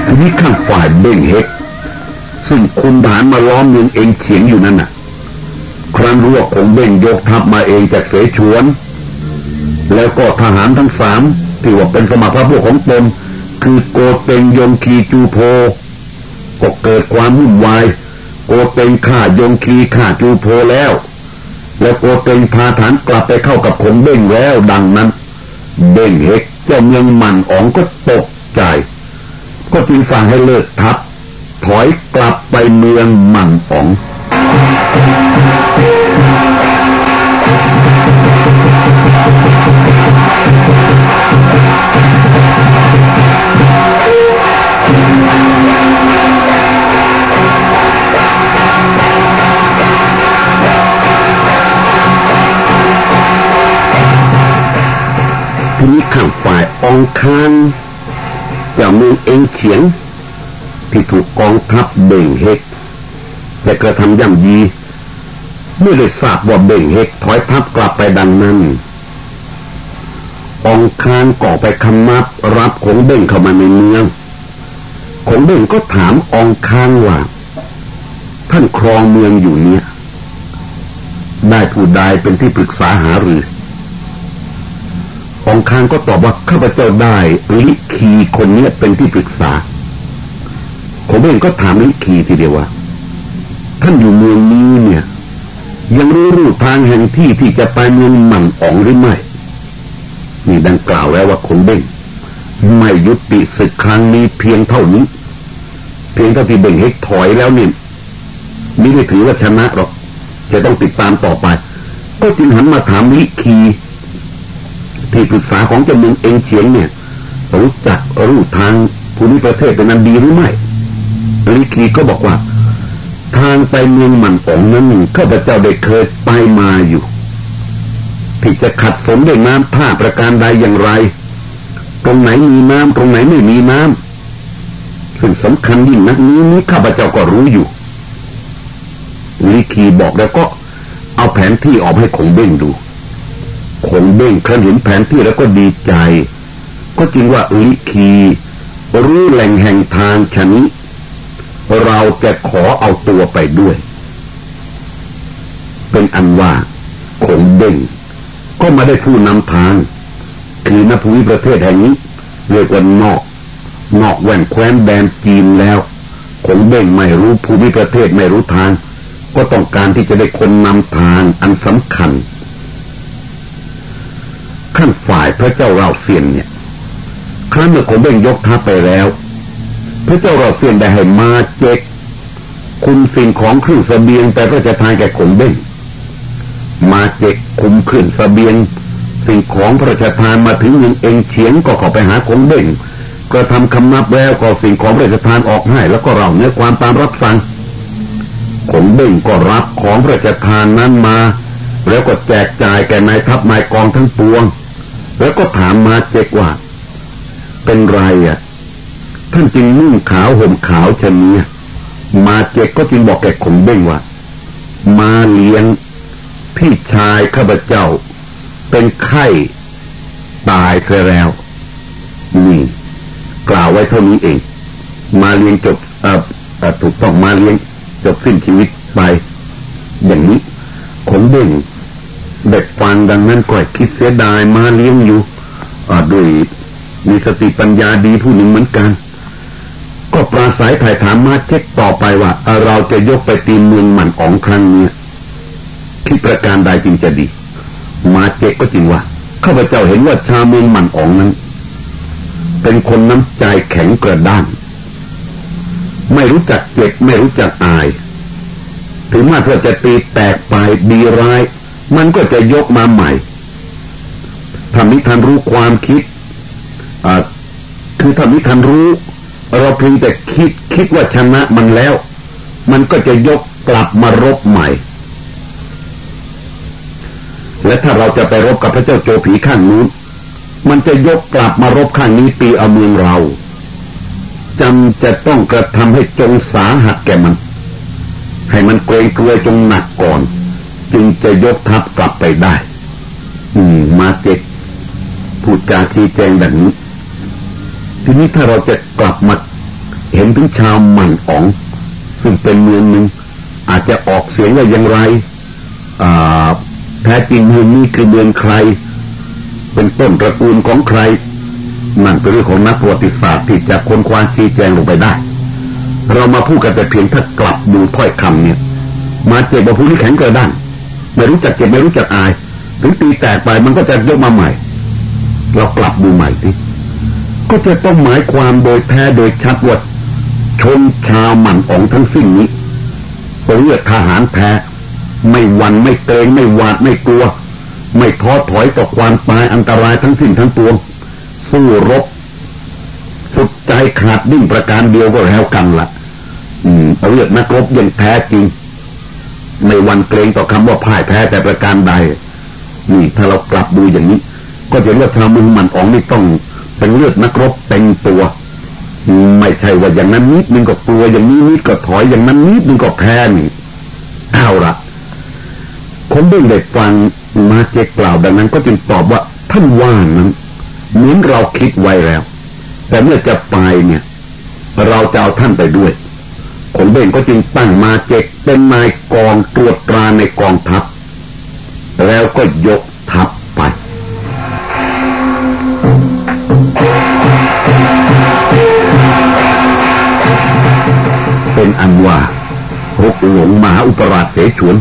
Speaker 1: ทีนี้ข้างฝ่ายเบ้งเฮกซึ่งคุมฐานมาล้อมเมืองเองเฉียงอยู่นั่นน่ะ ครั้นรู้ว่าคงเบ้งยกทัพมาเองจากเสฉวน แล้วก็ทหารทั้งสามที่ว่าเป็นสมัครพระพวกของตนคือโกเตงยงคีจูโพก็เกิดความวุ่นวาย โกเตงฆ่ายงคีฆ่าจูโพแล้ว แล้วโกเตงพาฐานกลับไปเข้ากับคงเบ่งแล้วดังนั้น เบ่งเฮกเจ้าเมืองมันอ๋องก็ตกใจ ก็จึงสั่งให้เลิกทัพถอยกลับไปเมืองมันอ๋อง ข้างฝ่ายองคานจะเมืองเองเฉียง ที่ถูกกองทัพเบ่งเฮกแต่กระทำย่ำยี เมื่อได้ทราบว่าเบ่งเฮกถอยทัพกลับไปดังนั้น องคานก่อไปคำนับรับของเบ่งเข้ามาในเมืองของเบ่งก็ถามองคานว่า ท่านครองเมืองอยู่เนี่ย ได้ผู้ใดเป็นที่ปรึกษาหารือ องคางก็ตอบว่าข้าพเจ้าได้ลิคีคนนี้เป็นที่ปรึกษา ผมเองก็ถามลิคีทีเดียวว่า ท่านอยู่เมืองนี้เนี่ย ยังรู้รูทางแห่งที่ที่จะไปเมืองหมันอ๋องหรือไม่นี่ดังกล่าวแล้วว่าคงเบ่งไม่ยุติศึกครั้งนี้เพียงเท่านี้ เพียงเท่าที่เบ่งให้ถอยแล้วนี่ไม่ได้ถือว่าชนะหรอกจะต้องติดตามต่อไป ก็จึงหันมาถามลิคี ที่ปรึกษาของเจ้าเมืองเองเฉียงเนี่ยรู้จักรู้ทางภูมิประเทศเป็นนันดีหรือไม่ลิคีก็บอกว่า ทางไปเมืองหมันของนั้นข้าพเจ้าได้เคยไปมาอยู่ที่จะขัดฝนด้วยน้ำท่าประการใดอย่างไร ตรงไหนมีน้ำตรงไหนไม่มีน้ำซึ่งสำคัญยิ่งนักนี้นี้ข้าพเจ้าก็รู้อยู่ลิคีบอกแล้วก็เอาแผนที่ออกให้คงเบ้งดู คงเบ้งครั้นเห็นแผนที่แล้วก็ดีใจ ก็จริงว่าลิคีรู้แหล่งแห่งทางชนิเราจะขอเอาตัวไปด้วย เป็นอันว่าคงเบ้งก็มาได้ผู้นำทาง คือนภูมิประเทศแห่งนี้เรียกว่านอก นอกแหวนแคว้นแดนจีนแล้วคงเบ้งไม่รู้ภูมิประเทศไม่รู้ทาง ก็ต้องการที่จะได้คนนำทางอันสำคัญ ขั้นฝ่ายพระเจ้าเราเซียนเนี่ย ครั้นเมื่อขงเบ่งยกทัพไปแล้ว พระเจ้ารอเสียนได้ให้มาเจ็ก คุมสิ่งของเครื่องสเสบียงแต่ก็จะทานแก่ขงเบ่ง มาเจ็กคุมขึ้นสเสบียง สิ่งของพระราชทานมาถึงเมืองเองเฉียงก็ขอไปหาขงเบ่งก็ทำคำนับแล้วก็สิ่งของพระราชทานออกให้แล้วก็เราเนื้อความตามรับสั่งขงเบ่งก็รับของพระราชทานนั้นมา แล้วก็แจกจ่ายแก่นายทัพนายกองทั้งปวง แล้วก็ถามมาเจกว่า เป็นไรอะ ท่านจึงนุ่งขาวห่มขาวเช่นนี้มาเจกก็จึงบอกแก่ขงเบ่งว่า มาเลี้ยงพี่ชายข้าพเจ้า เป็นไข้ตายเสียแล้ว นี่ กล่าวไว้เท่านี้เอง มาเลี้ยงจบเอ่อถูกต้องมาเลี้ยงจบสิ้นชีวิตไป อย่างนี้คงเบ่ง เด็กฟังดังนั้นก็คิดเสียดายมาเลี้ยงอยู่ด้วยมีสติปัญญาดีผู้หนึ่งเหมือนกัน ก็ปราศัยถ่ายถามมาเช็คต่อไปว่า เราจะยกไปตีเมืองหมันของครั้งนี้คิดประการใดจึงจะดี มาเจ็กก็จริงว่าข้าพเจ้าเห็นว่าชาวเมืองหมันอ๋องนั้น เป็นคนน้ำใจแข็งกระด้างไม่รู้จักเจ็บไม่รู้จักอาย ถึงม้เพื่อจะตีแตกไปดีร้าย มันก็จะยกมาใหม่ทำนิทันรู้ความคิดคือทำนิทันรู้ เราเพียงแต่คิดคิดว่าชนะมันแล้ว มันก็จะยกกลับมารบใหม่ และถ้าเราจะไปรบกับพระเจ้าโจผีข้างนู้น มันจะยกกลับมารบข้างนี้ตีเอาเมืองเราจำจะต้องกระทำให้จงสาหัสแก่มัน ให้มันเกรงกลัวจงหนักก่อน จึงจะยกทัพกลับไปได้ อืม มาเจ็กพูดจาชี้แจงแบบนี้ ทีนี้ถ้าเราจะกลับมาเห็นถึงชาวมันอ๋อง ซึ่งเป็นเมืองหนึ่งอาจจะออกเสียงว่าอย่างไรแท้จริงเมืองนี้คือเมืองใคร เป็นต้นตระกูลของใครนั่นเป็นเรื่องของนักประวัติศาสตร์ที่จะค้นคว้าชี้แจงลงไปได้ เรามาพูดกันแต่เพียงถ้ากลับดูถ้อยคำเนี่ย มาเจ็บมาพูดที่แข็งกระด้าง ไม่รู้จักเจ็บไม่รู้จักอายถึงตีแตกไปมันก็จะยกมาใหม่ เรากลับดูใหม่สิก็จะต้องหมายความโดยแท้โดยชัดว่าชนชาวหมันของทั้งสิ้นนี้เป็นเลือดทหารแท้ไม่หวั่นไม่เกรงไม่หวาดไม่กลัว ไม่ท้อถอยต่อความตายอันตรายทั้งสิ้นทั้งปวงสู้รบสุดใจขาดดิ้นประการเดียวก็แล้วกันละ่ะ อืมเลือดนักรบยังแท้จริง ในวันเกรงต่อคำว่าพ่ายแพ้แต่ประการใด นี่ถ้าเรากลับดูอย่างนี้ ก็จะเลือดชาวมุงมันอองนี่ต้องเป็นเลือดนักรบเป็นตัว ไม่ใช่ว่าอย่างนั้นนิดนึงก็กลัวอย่างนี้นิดก็ถอยอย่างนั้นนิดนึงก็แพ้นี่เอาละคนเบ่งเด็กฟังมาเจกกล่าวดังนั้น ก็จึงตอบว่าท่านว่านั้นเหมือนเราคิดไว้แล้ว แต่เมื่อจะไปเนี่ย เราจะเอาท่านไปด้วยขนเบ่งก็จึงตั้งมาเจกเป็นนาย กองตรวจตราในกองทัพ แล้วก็ยกทัพไป เป็นอันว่าหกหลวงมหาอุปราชเสฉวน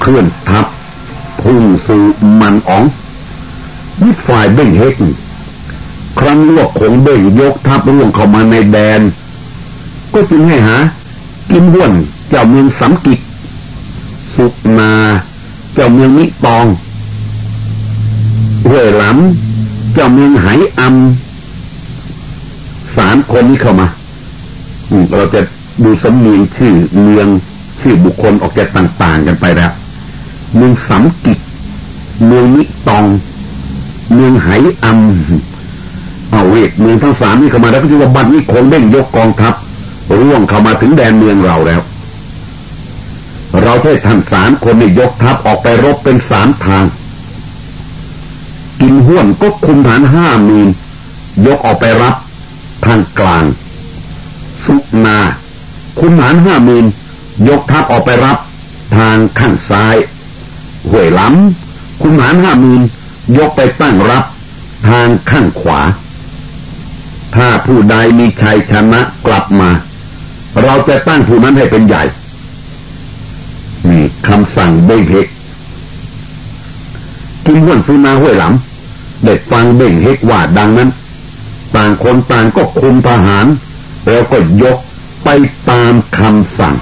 Speaker 1: เคลื่อนทัพ พุ่งสู่มันอ๋องวิฝ่ายเบ่งเฮกครั้งลวกคงเบ่งยกทัพร่วงเข้ามาในแดน ก็จึงให้หา กินว่นเจ้าเมืองสำกิจ สุกนาเจ้าเมืองนิตองเวยหลำเจ้าเมืองไหอำสามคนนี้เข้ามาเราจะดูสำเนียงชื่อเมืองชื่อบุคคลออกจากต่าง ๆ กันไปแล้วเมืองสำกิจเมืองนิตอง เมืองไหอำเอาเวกเมืองทั้งสามนี่เข้ามาแล้วก็จะว่าบัดนี้คงเด้งยกกองทัพร่วงเข้ามาถึงแดนเมืองเราแล้ว เราใช้ท่านสามคนนี่ยกทัพออกไปรบเป็นสามทาง กินห้วนก็คุมฐานห้ามีนยกออกไปรับทางกลาง สุนา คุมฐานห้ามีนยกทัพออกไปรับทางข้างซ้ายห้วยล้ำคุมฐานห้ามีนยกไปตั้งรับทางข้างขวา ถ้าผู้ใดมีชัยชนะกลับมา เราจะตั้งผู้นั้นให้เป็นใหญ่ นี่คำสั่งเบ่งเฮกกินห้วนสุนาห้วยหลำเด็กฟังเบ่งเฮกว่าดังนั้น ต่างคนต่างก็คุมทหาร แล้วก็ยกไปตามคำสั่ง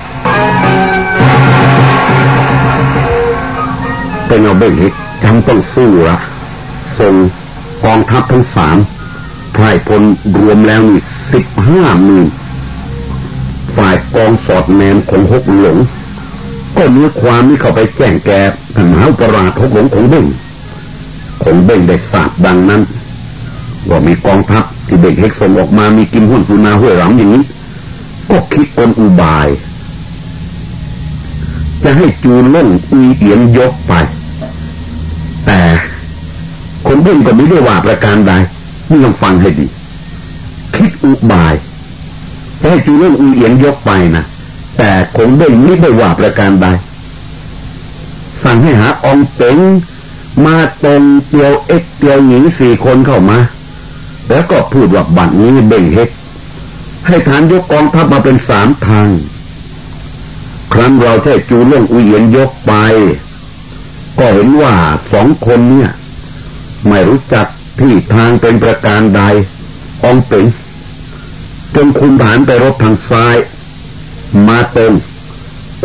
Speaker 1: เป็นเอาเบ่งเฮิจำต้องสู้ละส่งกองทัพทั้งสามไพรพลรวมแล้วนี่สิบห้าหมื่นฝ่ายกองสอดแนมของฮกหลง ก็มีความนี้เข้าไปแจ้งแก่ท่านมหาปราชฮกหลงของเบ่งของเบ่งได้ทราบดังนั้นว่ามีกองทัพที่เบ่งเฮกส่งออกมามีกิมหุ่นสุนาห้วยหลังอย่างนี้ ก็คิดอนอุบาย จะให้จูนล่นอุยเอียนยกไป แต่คนเบ่งก็ไม่ได้ว่าประการใดนี่ลองฟังให้ดี คิดอุบายจะให้จูเรื่องอุเอียนยกไปนะ แต่คงเบ่งไม่ได้ว่าประการใดสั่งให้หาองเต็งมาตรงเตียวเอ็กเตียวหญิงสี่คนเข้ามา แล้วก็พูดว่าบัตรนี้เบ่งเฮกให้ฐานยกกองทัพมาเป็นสามทาง ครั้นเราใช้จูเรื่องอุเอียนยกไป ก็เห็นว่าสองคนเนี่ย ไม่รู้จักที่ทางเป็นประการใด องเป็นจนคุมฐานไปรบทางซ้าย มาตรง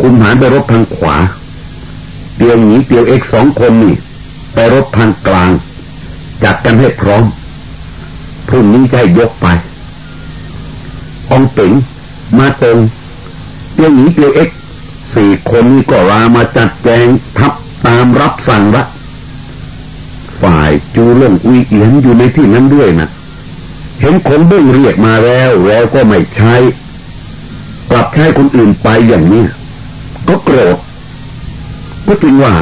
Speaker 1: คุมฐานไปรบทางขวาเตียวหนีเตียวเอกสองคนนี่ ไปรบทางกลาง จัดกันให้พร้อมพรุ่งนี้จะยกไปองเป็นมาตรงเตียวหนีเตียวเอกสี่คนนี้ก็รามาจัดแจงทับตามรับสั่งละฝ่ายจูเรื่องอุยเอียนอยู่ในที่นั้นด้วยนะเห็นคนเบื้องเรียกมาแล้วแล้วก็ไม่ใช้ ลับใช้คนอื่นไปอย่างนี้ ก็โกรธก็จริงว่า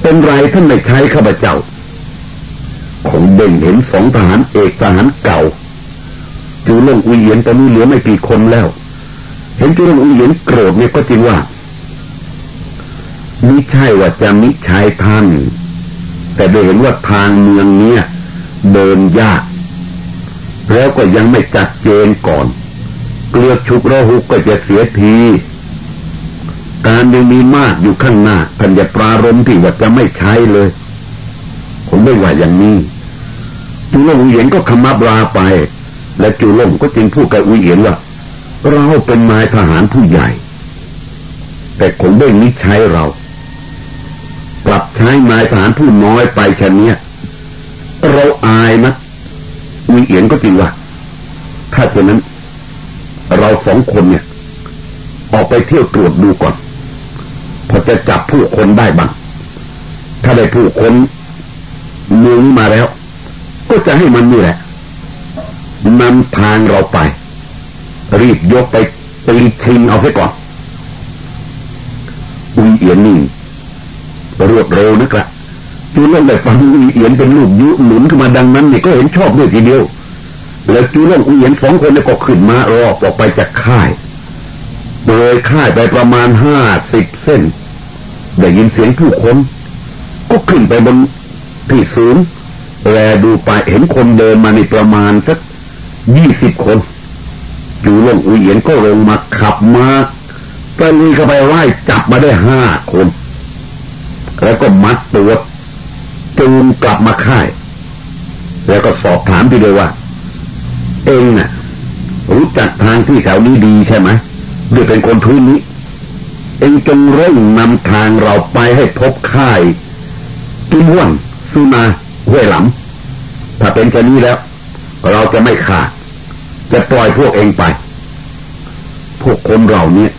Speaker 1: เป็นไรท่านไม่ใช้ข้าพเจ้า ของเบ่งเห็นสองทหารเอกทหารเก่า จูเรื่องอุยเอียนตอนนี้เหลือไม่กี่คนแล้ว เห็นจูเรื่องอุยเอียนโกรธเนี่ยก็จริงว่ามิใช่ว่าจะมิใช้ท่านแต่ได้เห็นว่าทางเมืองเนี้ยเดินยาก แล้วก็ยังไม่จัดเจนก่อน เกลือชุกระหุกก็จะเสียทีการยังมีมากอยู่ข้างหน้าท่านอย่าปรารมที่ว่าจะไม่ใช้เลยผมไม่ว่าอย่างนี้จูลงอุเหียนก็ขมับลาไป และจูลงก็จึงพูดกับอุเหียนว่าเราเป็นนายทหารผู้ใหญ่ แต่คงไม่นิใช้เรากลับใช้นายทหารผู้น้อยไปชนเนี้ยเราอายนะมีเอียนก็จริงว่าถ้าเช่นนั้น เราสองคนเนี่ย ออกไปเที่ยวตรวจดูก่อน พอจะจับผู้คนได้บ้างถ้าได้ผู้คนมือมาแล้ว ก็จะให้มันนี่แหละนำทางเราไป รีบยกไปตีชิงเอาซะก่อนอุยเอียนนี่รวดเร็วนึกละจูเล่งได้ฟังอุเอียนเป็นลูกยุหนุนขึ้นมาดังนั้นนี่ก็เห็นชอบด้วยทีเดียว แล้วจูเล่งอุเอียนสองคนนี่ก็ขึ้นมารอบออกไปจากค่ายโดยค่ายไปประมาณห้าสิบเส้น ได้ยินเสียงผู้คน ก็ขึ้นไปบนที่สูงแลดูไปเห็นคนเดินมาในประมาณสักยี่สิบคนจูเล่งอุเอียนก็ลงมาขับมาตะลุยเข้าไปไล่จับมาได้ห้าคน แล้วก็มัดตัวจูงกลับมาค่าย แล้วก็สอบถามทีเดียวว่า เองน่ะ รู้จักทางที่แถวนี้ดีใช่ไหมด้วยเป็นคนพื้นนี้ เองจงเร่งนำทางเราไปให้พบค่ายกินว่วนซูนาห้วยหลำถ้าเป็นแค่นี้แล้ว เราจะไม่ขาด จะปล่อยพวกเองไป พวกคนเราเนี่ย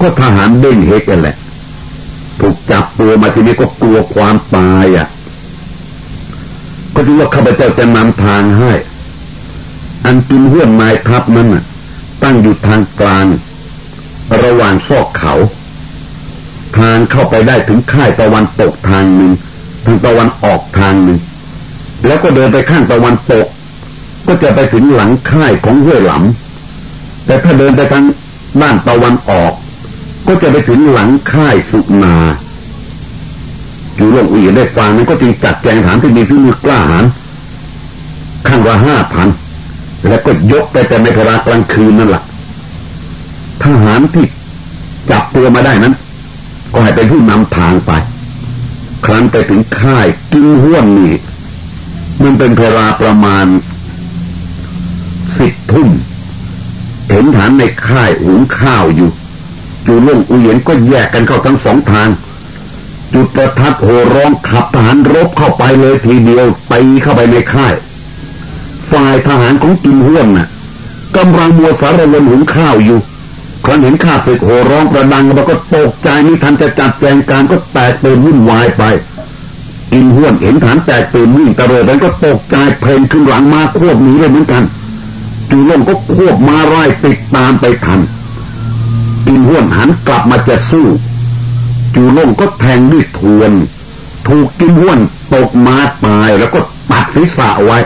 Speaker 1: ก็ทหารเด้งเฮกันแหละ ถูกจับตัวมาทีนี้ก็กลัวความตายอะ ก็ถือว่าข้าพเจ้าจะนำทางให้ อันตุนห้วนไม้ทับนั้นตั้งอยู่ทางกลาง ระหว่างซอกเขา ทางเข้าไปได้ถึงค่ายตะวันตกทางหนึ่งทางตะวันออกทางหนึ่ง แล้วก็เดินไปข้างตะวันตก ก็จะไปถึงหลังค่ายของห้วยหลำแต่ถ้าเดินไปทางด้านตะวันออก ก็จะไปถึงหลังค่ายสุนาอยู่ลงอุ๋ได้ฟังนั้นก็จึงจัดแจงฐานที่มีฝีมือกล้าหาญข้างว่าห้าพัน แล้วก็ยกไปแต่ในเวลากลางคืนนั่นแหละทหารที่จับตัวมาได้นั้น ก็ให้เป็นผู้นำทางไป ครั้นไปถึงค่ายกินห้วนนี่มันเป็นเวลาประมาณสิบทุ่มเห็นฐานในค่ายหุงข้าวอยู่จูล่งอุเยนก็แยกกันเข้าทั้งสองทาง จุดประทัดโหร้องขับทหารรบเข้าไปเลยทีเดียวตีเข้าไปในค่าย ฝ่ายทหารของกิมห้วนน่ะกำลังมัวสารวนหุงข้าวอยู่ ครั้นเห็นข้าศึกโหร้องประดังแล้วก็ตกใจนี่ทันจะจัดแจงการก็แตกตื่นวุ่นวายไปอินห้วนเห็นฐานแตกตื่นวิ่งตะเริดแล้วก็ตกใจเพลนขึ้นหลังมาควบหนีเลยเหมือนกันจูล่งก็ควบมาไล่ติดตามไปทันอินห้วนหันกลับมาจะสู้จูล่งก็แทงด้วยทวน ถูกกินห้วนตกมาตายแล้วก็ตัดศีรษะไว้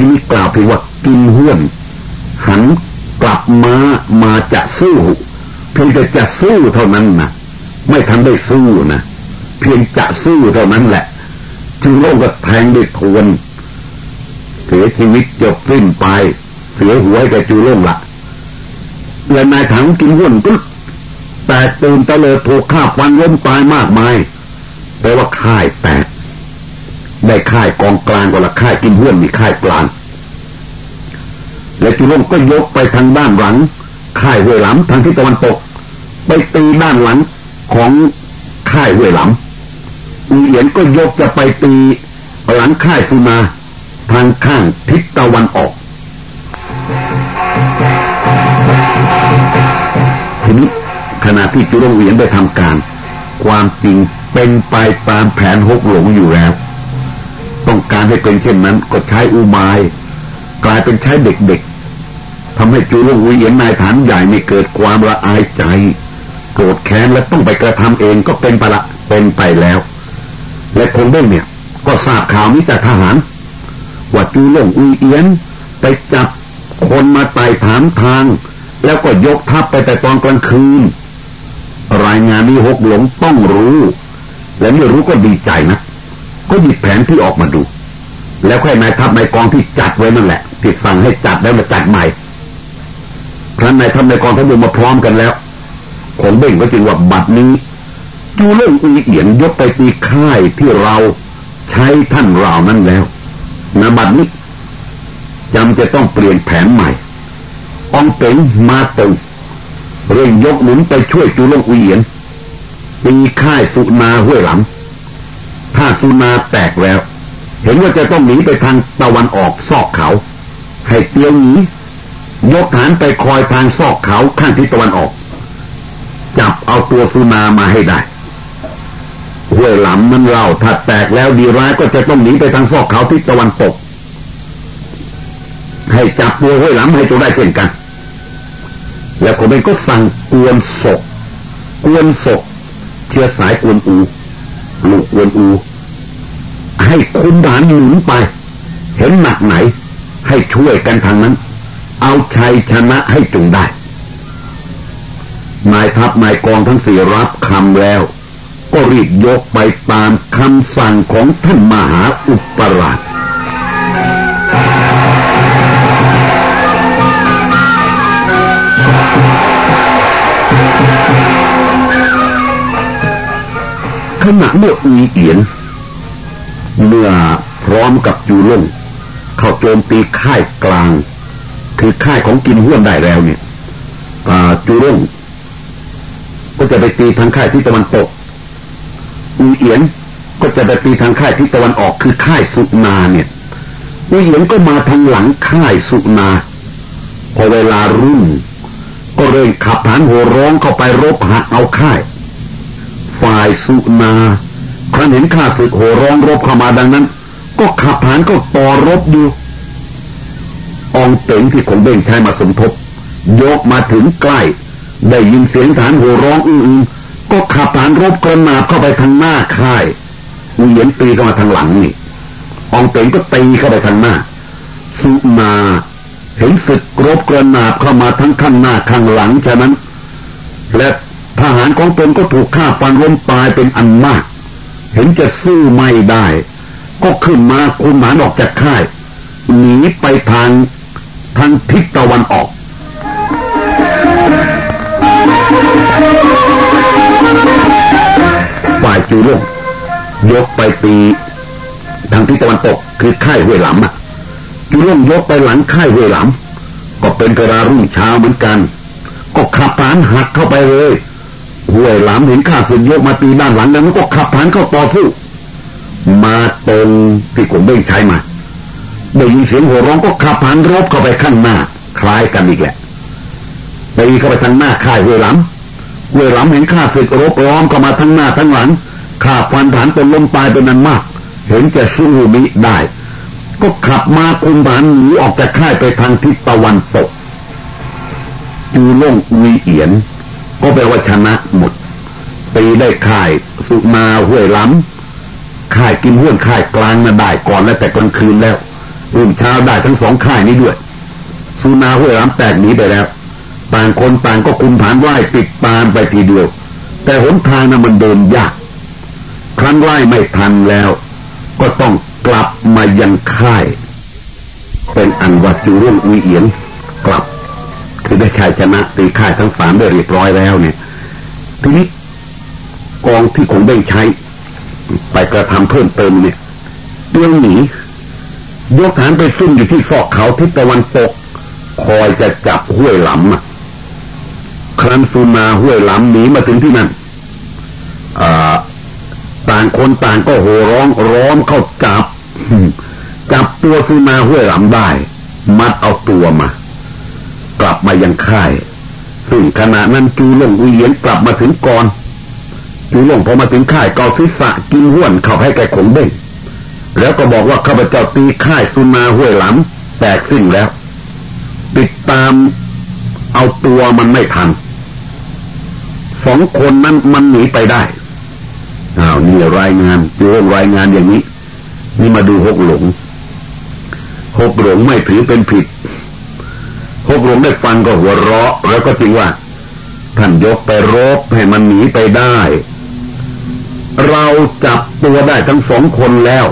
Speaker 1: ที่นี้กล่าวเพียงว่ากินห้วนหันกลับมามาจะสู้ เพียงแต่จะสู้เท่านั้นนะไม่ทันได้สู้นะเพียงจะสู้เท่านั้นแหละจูโล่ก็แทงด้วยทวนเสียชีวิตจบสิ้นไป เสียหัวกับจูโล่งละและนายถังกินหุ่นก็แตกตื่นตะเลยถูกฆ่าฟันล้มตายมากมายแปลว่าค่ายแตก ได้ค่ายกองกลางก็ละค่ายกินหุ่นมีค่ายกลาง และจุลงก็ยกไปทางด้านหลัง ค่ายห้วยหลำทางทิศตะวันตก ไปตีด้านหลังของค่ายห้วยหลำอุเอียนก็ยกจะไปตีหลังค่ายสุนาทางข้างทิศตะวันออกทีนี้ขณะที่จุลงเวียนไปทำการ ความจริงเป็นไปตามแผนหกหลงอยู่แล้ว ต้องการให้เป็นเช่นนั้น ก็ใช้อุบาย กลายเป็นใช้เด็กๆทำให้จูลงอุเอียนนายฐานใหญ่ไม่เกิดความละอายใจโกรธแค้นและต้องไปกระทำเองก็เป็นไปละเป็นไปแล้ว และคงได้เนี่ย ก็ทราบข่าวนี้จากทหารว่าจูลงอุเอียนไปจับคนมาไต่ถามทาง แล้วก็ยกทัพไปแต่ตอนกลางคืน รายงานนี้หกหลงต้องรู้ และเมื่อรู้ก็ดีใจนะ ก็หยิบแผนที่ออกมาดู แล้วค่อยนายทัพนายกองที่จัดไว้นั่นแหละที่สั่งให้จัดแล้วมาจัดใหม่ครั้นนายทัพนายกองทั้งหมดมาพร้อมกันแล้วคงเบ่งก็จึงว่าบัดนี้จูเรื่องอีเอียนยกไปตีค่ายที่เราใช้ท่านเรานั่นแล้วนบัดนี้จำจะต้องเปลี่ยนแผนใหม่องเป๋งมาตึงเร่งยกหนุนไปช่วยจูลงอุเอียนตีค่ายสุนาห้วยหลัง ถ้าสุนาแตกแล้ว เห็นว่าจะต้องหนีไปทางตะวันออกซอกเขา ให้เตียวหนียกฐานไปคอยทางซอกเขาข้างทิศตะวันออก จับเอาตัวสุนามาให้ได้ห้วยหลำมันเล่าถ้าแตกแล้วดีร้ายก็จะต้องหนีไปทางซอกเขาทิศตะวันตก ให้จับตัวห้วยหลำให้ตัวได้เช่นกัน แล้วคนเป็นก็สั่งกวนศก กวนศก เชื้อสายกวนอู ลูกกวนอู ให้คุณฐานหนุนไป เห็นหนักไหน ให้ช่วยกันทางนั้น เอาชัยชนะให้จงได้นายทัพนายกองทั้งสี่รับคำแล้ว ก็รีบยกไปตามคำสั่งของท่านมหาอุปราช ณะเมื่ออุยเอียน เมื่อพร้อมกับจูล่งเข้าโจมตีค่ายกลาง คือค่ายของกินห้วนได้แล้วเนี่ยจูล่งก็จะไปตีทางค่ายที่ตะวันตกอุยเอียนก็จะไปตีทางค่ายที่ตะวันออกคือค่ายสุนาเนี่ยอุยเอียนก็มาทางหลังค่ายสุนา พอเวลารุ่งก็เร่งขับฐานหัวร้องเข้าไปรบหักเอาค่าย ฝ่ายสุนาครั้นเห็นข้าศึกโหร้องรบเข้ามาดังนั้น ก็ขับฐานก็ต่อรบอยู่องเต็งที่คงเบ่งใช้มาสมทบ ยกมาถึงใกล้ ได้ยินเสียงฐานโหร้องอื้อก็ขับฐานรบกระนาบเข้าไปทางหน้าค่ายอุเหยียนตีเข้ามาทางหลังนี่องเต็งก็ตีเข้าไปทางหน้า สุนาเห็นศึกรบกระนาบเข้ามาทั้งข้างหน้าข้างหลังฉะนั้น และ ทหารของตนก็ถูกฆ่าฟันล้มตายเป็นอันมาก เห็นจะสู้ไม่ได้ ก็ขึ้นมาคุมหมานออกจากค่ายหนีไปทางทางทิศตะวันออกฝ่ายจูโล่งยกไปตีทางทิศตะวันตกคือค่ายห้วยหลำอะจุล่งยกไปหลังค่ายเวหลำก็เป็นเวลารุ่งเช้าเหมือนกัน ก็ขับผานหักเข้าไปเลย ห้วยหลำเห็นข้าศึกยกมาตีด้านหลังนั้นก็ขับผ่านเข้าต่อสู้มาตรงที่ผมได้ใช้มาได้ยินเสียงหัวร้องก็ขับผ่านรบเข้าไปข้างหน้า คล้ายกันอีกแหละตีเข้าไปทางหน้าค่ายเวหลำเวหลำเห็นข้าศึกรบล้อมเข้ามาทั้งหน้าทั้งหลังข้าฟันฐานตนล้มตายเป็นนั้นมาก เห็นจะสู้มิได้ ก็ขับมาคุมฐานหนีออกจากค่ายไปทางทิศตะวันตกจูล่งวีเอียน ก็แปลว่าชนะหมดตีได้ค่ายสุมาห้วยล้ำค่ายกินห้วนค่ายกลางน่ะได้ก่อนแล้วแต่กลางคืนแล้วรุ่งเช้าได้ทั้งสองค่ายนี้ด้วย สุนาห้วยล้ำแตกหนีไปแล้วต่างคนต่างก็คุมฐานไหว้ติดตามไปทีเดียว แต่หนทางน่ะมันเดินยาก ครั้นไหว้ไม่ทันแล้ว ก็ต้องกลับมายังค่าย เป็นอันวัดจูรุ่งอุยเอียนกลับ คือได้ชัยชนะตีค่ายทั้งสามได้เรียบร้อยแล้วเนี่ยทีนี้กองที่คงได้ใช้ ไปกระทำเพิ่มเติมเนี่ยเรื่องหนียกฐานไปซุ่มอยู่ที่ฟอกเขาทิศตะวันตก คอยจะจับห้วยหลำอะครั้นซูนาห้วยหลำหนีมาถึงที่นั่นต่างคนต่างก็โห่ร้องร้อมเข้าจับ จับตัวซูนาห้วยหลำได้ มัดเอาตัวมา กลับมายังค่าย ซึ่งขณะนั้นจูหลงอุเยียนกลับมาถึงก่อนจูหลงพอมาถึงค่ายเกาศีรษะกินห้วนเข้าให้แกขงเด้งแล้วก็บอกว่าข้าพเจ้าตีค่ายซูนาห้วยหลำแตกสิ้นแล้ว ติดตามเอาตัวมันไม่ทันสองคนนั้นมันหนีไปได้อ้าวนี่รายงานดูเรื่องรายงานอย่างนี้ นี่มาดูหกหลงหกหลงไม่ถือเป็นผิด หกหลงได้ฟังก็หัวเราะ แล้วก็จริงว่า ท่านยกไปรบให้มันหนีไปได้ เราจับตัวได้ทั้งสองคนแล้ว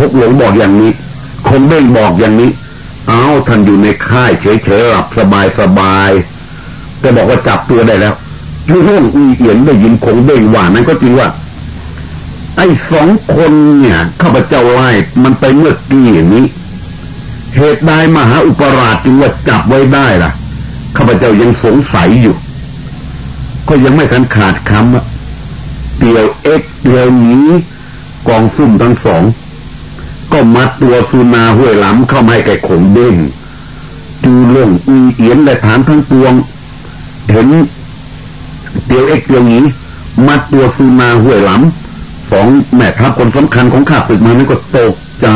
Speaker 1: หกหลงบอกอย่างนี้คนเบ้งบอกอย่างนี้ เอาท่านอยู่ในค่ายเฉยๆหลับสบายสบายแต่บอกว่าจับตัวได้แล้วยูเรื่องอีเอียนได้ยินคงเบ่งว่านั้นก็จริงว่า ไอ้สองคนเนี่ยข้าพเจ้าไล่มันไปเมื่อกี้อย่างนี้ เหตุใดมหาอุปราชจึงว่าจับไว้ได้ล่ะข้าพเจ้ายังสงสัยอยู่ ก็ยังไม่ทันขาดคำอะเดียวเอ็กเดียวนี้กองซุ่มทั้งสอง ก็มัดตัวสุนาห้วยหล้ำเข้ามาให้แก่ขงเด้งจูเรื่องอีเอียนและฐานทั้งปวง เห็นเดียวเอ็กเดียวนี้ มัดตัวซูนาห้วยหลำสองแม่ทัพคนสำคัญของข้าศึกมานั้นก็ตกใจ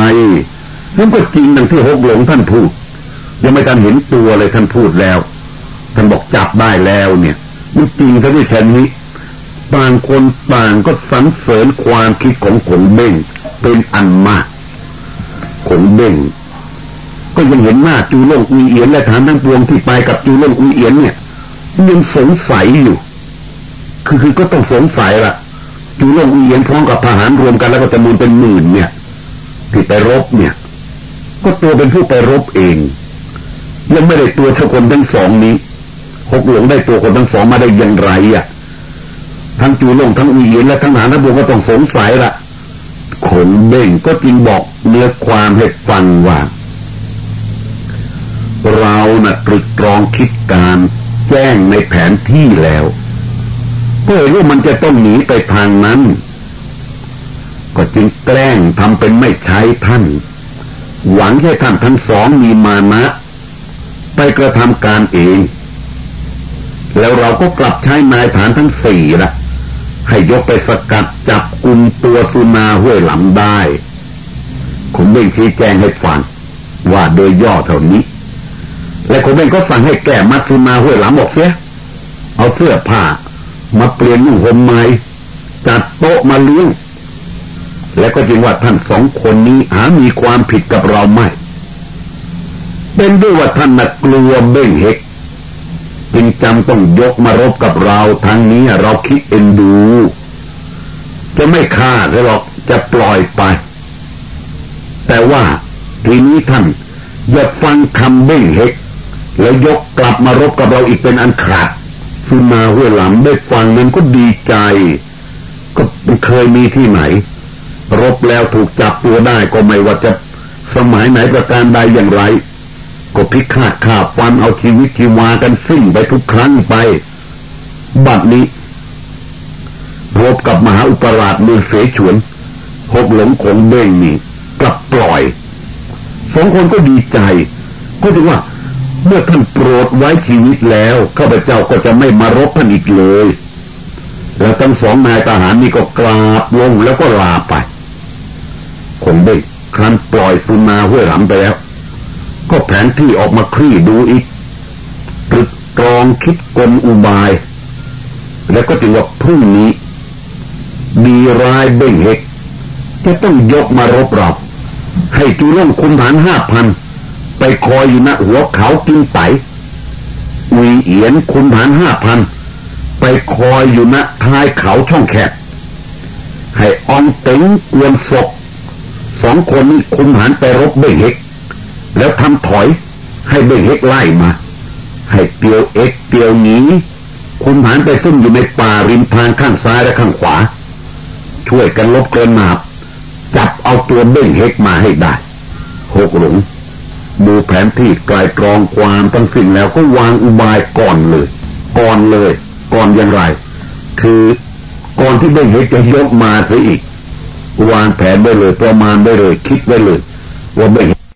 Speaker 1: นั่นก็จริงดังที่หกหลงท่านพูด ยังไม่ทันเห็นตัวเลยท่านพูดแล้วท่านบอกจับได้แล้วเนี่ยมันจริงซะด้วยแค่นี้ต่างคนต่างก็สรรเสริญความคิดของขงเบ้งเป็นอันมากขงเบ้งก็ยังเห็นหน้าจูโล่งอุยเอียนและฐานทั้งปวงที่ไปกับจูโล่งอุยเอียนเนี่ยยังสงสัยอยู่ คือคือก็ต้องสงสัยละจูโล่งอุเอียนพร้อมกับทหารรวมกันแล้วก็จำนวนเป็นหมื่นเนี่ยที่ไปรบเนี่ย ก็ตัวเป็นผู้ไปรบเอง ยังไม่ได้ตัวเท่าคนทั้งสองนี้หกหลงได้ตัวคนทั้งสองมาได้อย่างไรอะ ทั้งจูโล่งทั้งอุเอียนและทั้งหารทั้งปวงก็ต้องสงสัยละขนเบ่งก็จริงบอกเนื้อความให้ฟังว่า เรานะ่ะตรึกตรองคิดการแจ้งในแผนที่แล้วก็เห็นว่ามันจะต้องหนีไปทางนั้น ก็จึงแกล้งทำเป็นไม่ใช้ท่าน หวังให้ท่านทั้งสองมีมานะ ไปกระทำการเอง แล้วเราก็กลับใช้นายฐานทั้งสี่ละให้ยกไปสกัดจับกลุ่มตัวสุนาห้วยหลำได้ ผมเบ่งชี้แจงให้ฟังว่าโดยย่อเท่านี้ และผมเบ่งก็สั่งให้แก้มัดสุนาห้วยหลำออกเสีย เอาเสื้อผ้ามาเปลี่ยนนุ่งห่มใหม่จัดโต๊ะมาเลี้ยง และก็จริงว่าท่านสองคนนี้หามีความผิดกับเราไม่ เป็นด้วยว่าท่านนักกลัวเบ่งเฮกจึงจำต้องยกมารบกับเราทางนี้เราคิดเอ็นดู จะไม่ฆ่าหรอกจะปล่อยไป แต่ว่าทีนี้ท่านอย่าฟังคำเบ่งเฮกแล้วยกกลับมารบกับเราอีกเป็นอันขาดสุนาห้วยหลำได้ฟังนั้นก็ดีใจ ก็เคยมีที่ไหน รบแล้วถูกจับตัวได้ก็ไม่ว่าจะสมัยไหนประการใดอย่างไร ก็พิฆาตข่าฟันเอาชีวิตชีวากันสิ้นไปทุกครั้งไป บัดนี้พบกับมหาอุปราชเมืองเสฉวนหกหลงคงเบ้งนี่กลับปล่อยสองคนก็ดีใจ ก็ถือว่า เมื่อท่านโปรดไว้ชีวิตแล้วข้าพเจ้าก็จะไม่มารบท่านอีกเลย แล้วทั้งสองนายทหารนี่ก็กราบลงแล้วก็ลาไป คงเบ้งครั้นปล่อยสุนาห้วยหลำไปแล้ว ก็แผนที่ออกมาคลี่ดูอีกตรึกตรองคิดกลอุบาย แล้วก็จึงว่าพรุ่งนี้มีรายเบ่งเฮกจะต้องยกมารบเราให้จูร่งคุมฐานห้าพันไปคอยอยู่ณหัวเขากินไตวีเอียนคุมฐานห้าพันไปคอยอยู่ณท้ายเขาช่องแคบให้อองเต็งกวนศก สองคนนี้คุมฐานไปรบเบ่งเฮกแล้วทำถอยให้เบ่งเฮกไล่มา ให้เปียวเอ็กเปียวหนีคุมฐานไปซุ่มอยู่ในป่าริมทางข้างซ้ายและข้างขวา ช่วยกันลบเกินมาบจับเอาตัวเบ้งเฮกมาให้ได้หกหลงดูแผนที่กลตรองความทั้งสิ้นแล้วก็วางอุบายก่อนเลย ก่อนเลย ก่อนอย่างไร คือก่อนที่เบ้งเฮกจะยกมาเสียอีก วางแผนไว้เลย ประมาณไว้เลย คิดไว้เลย ว่าไม่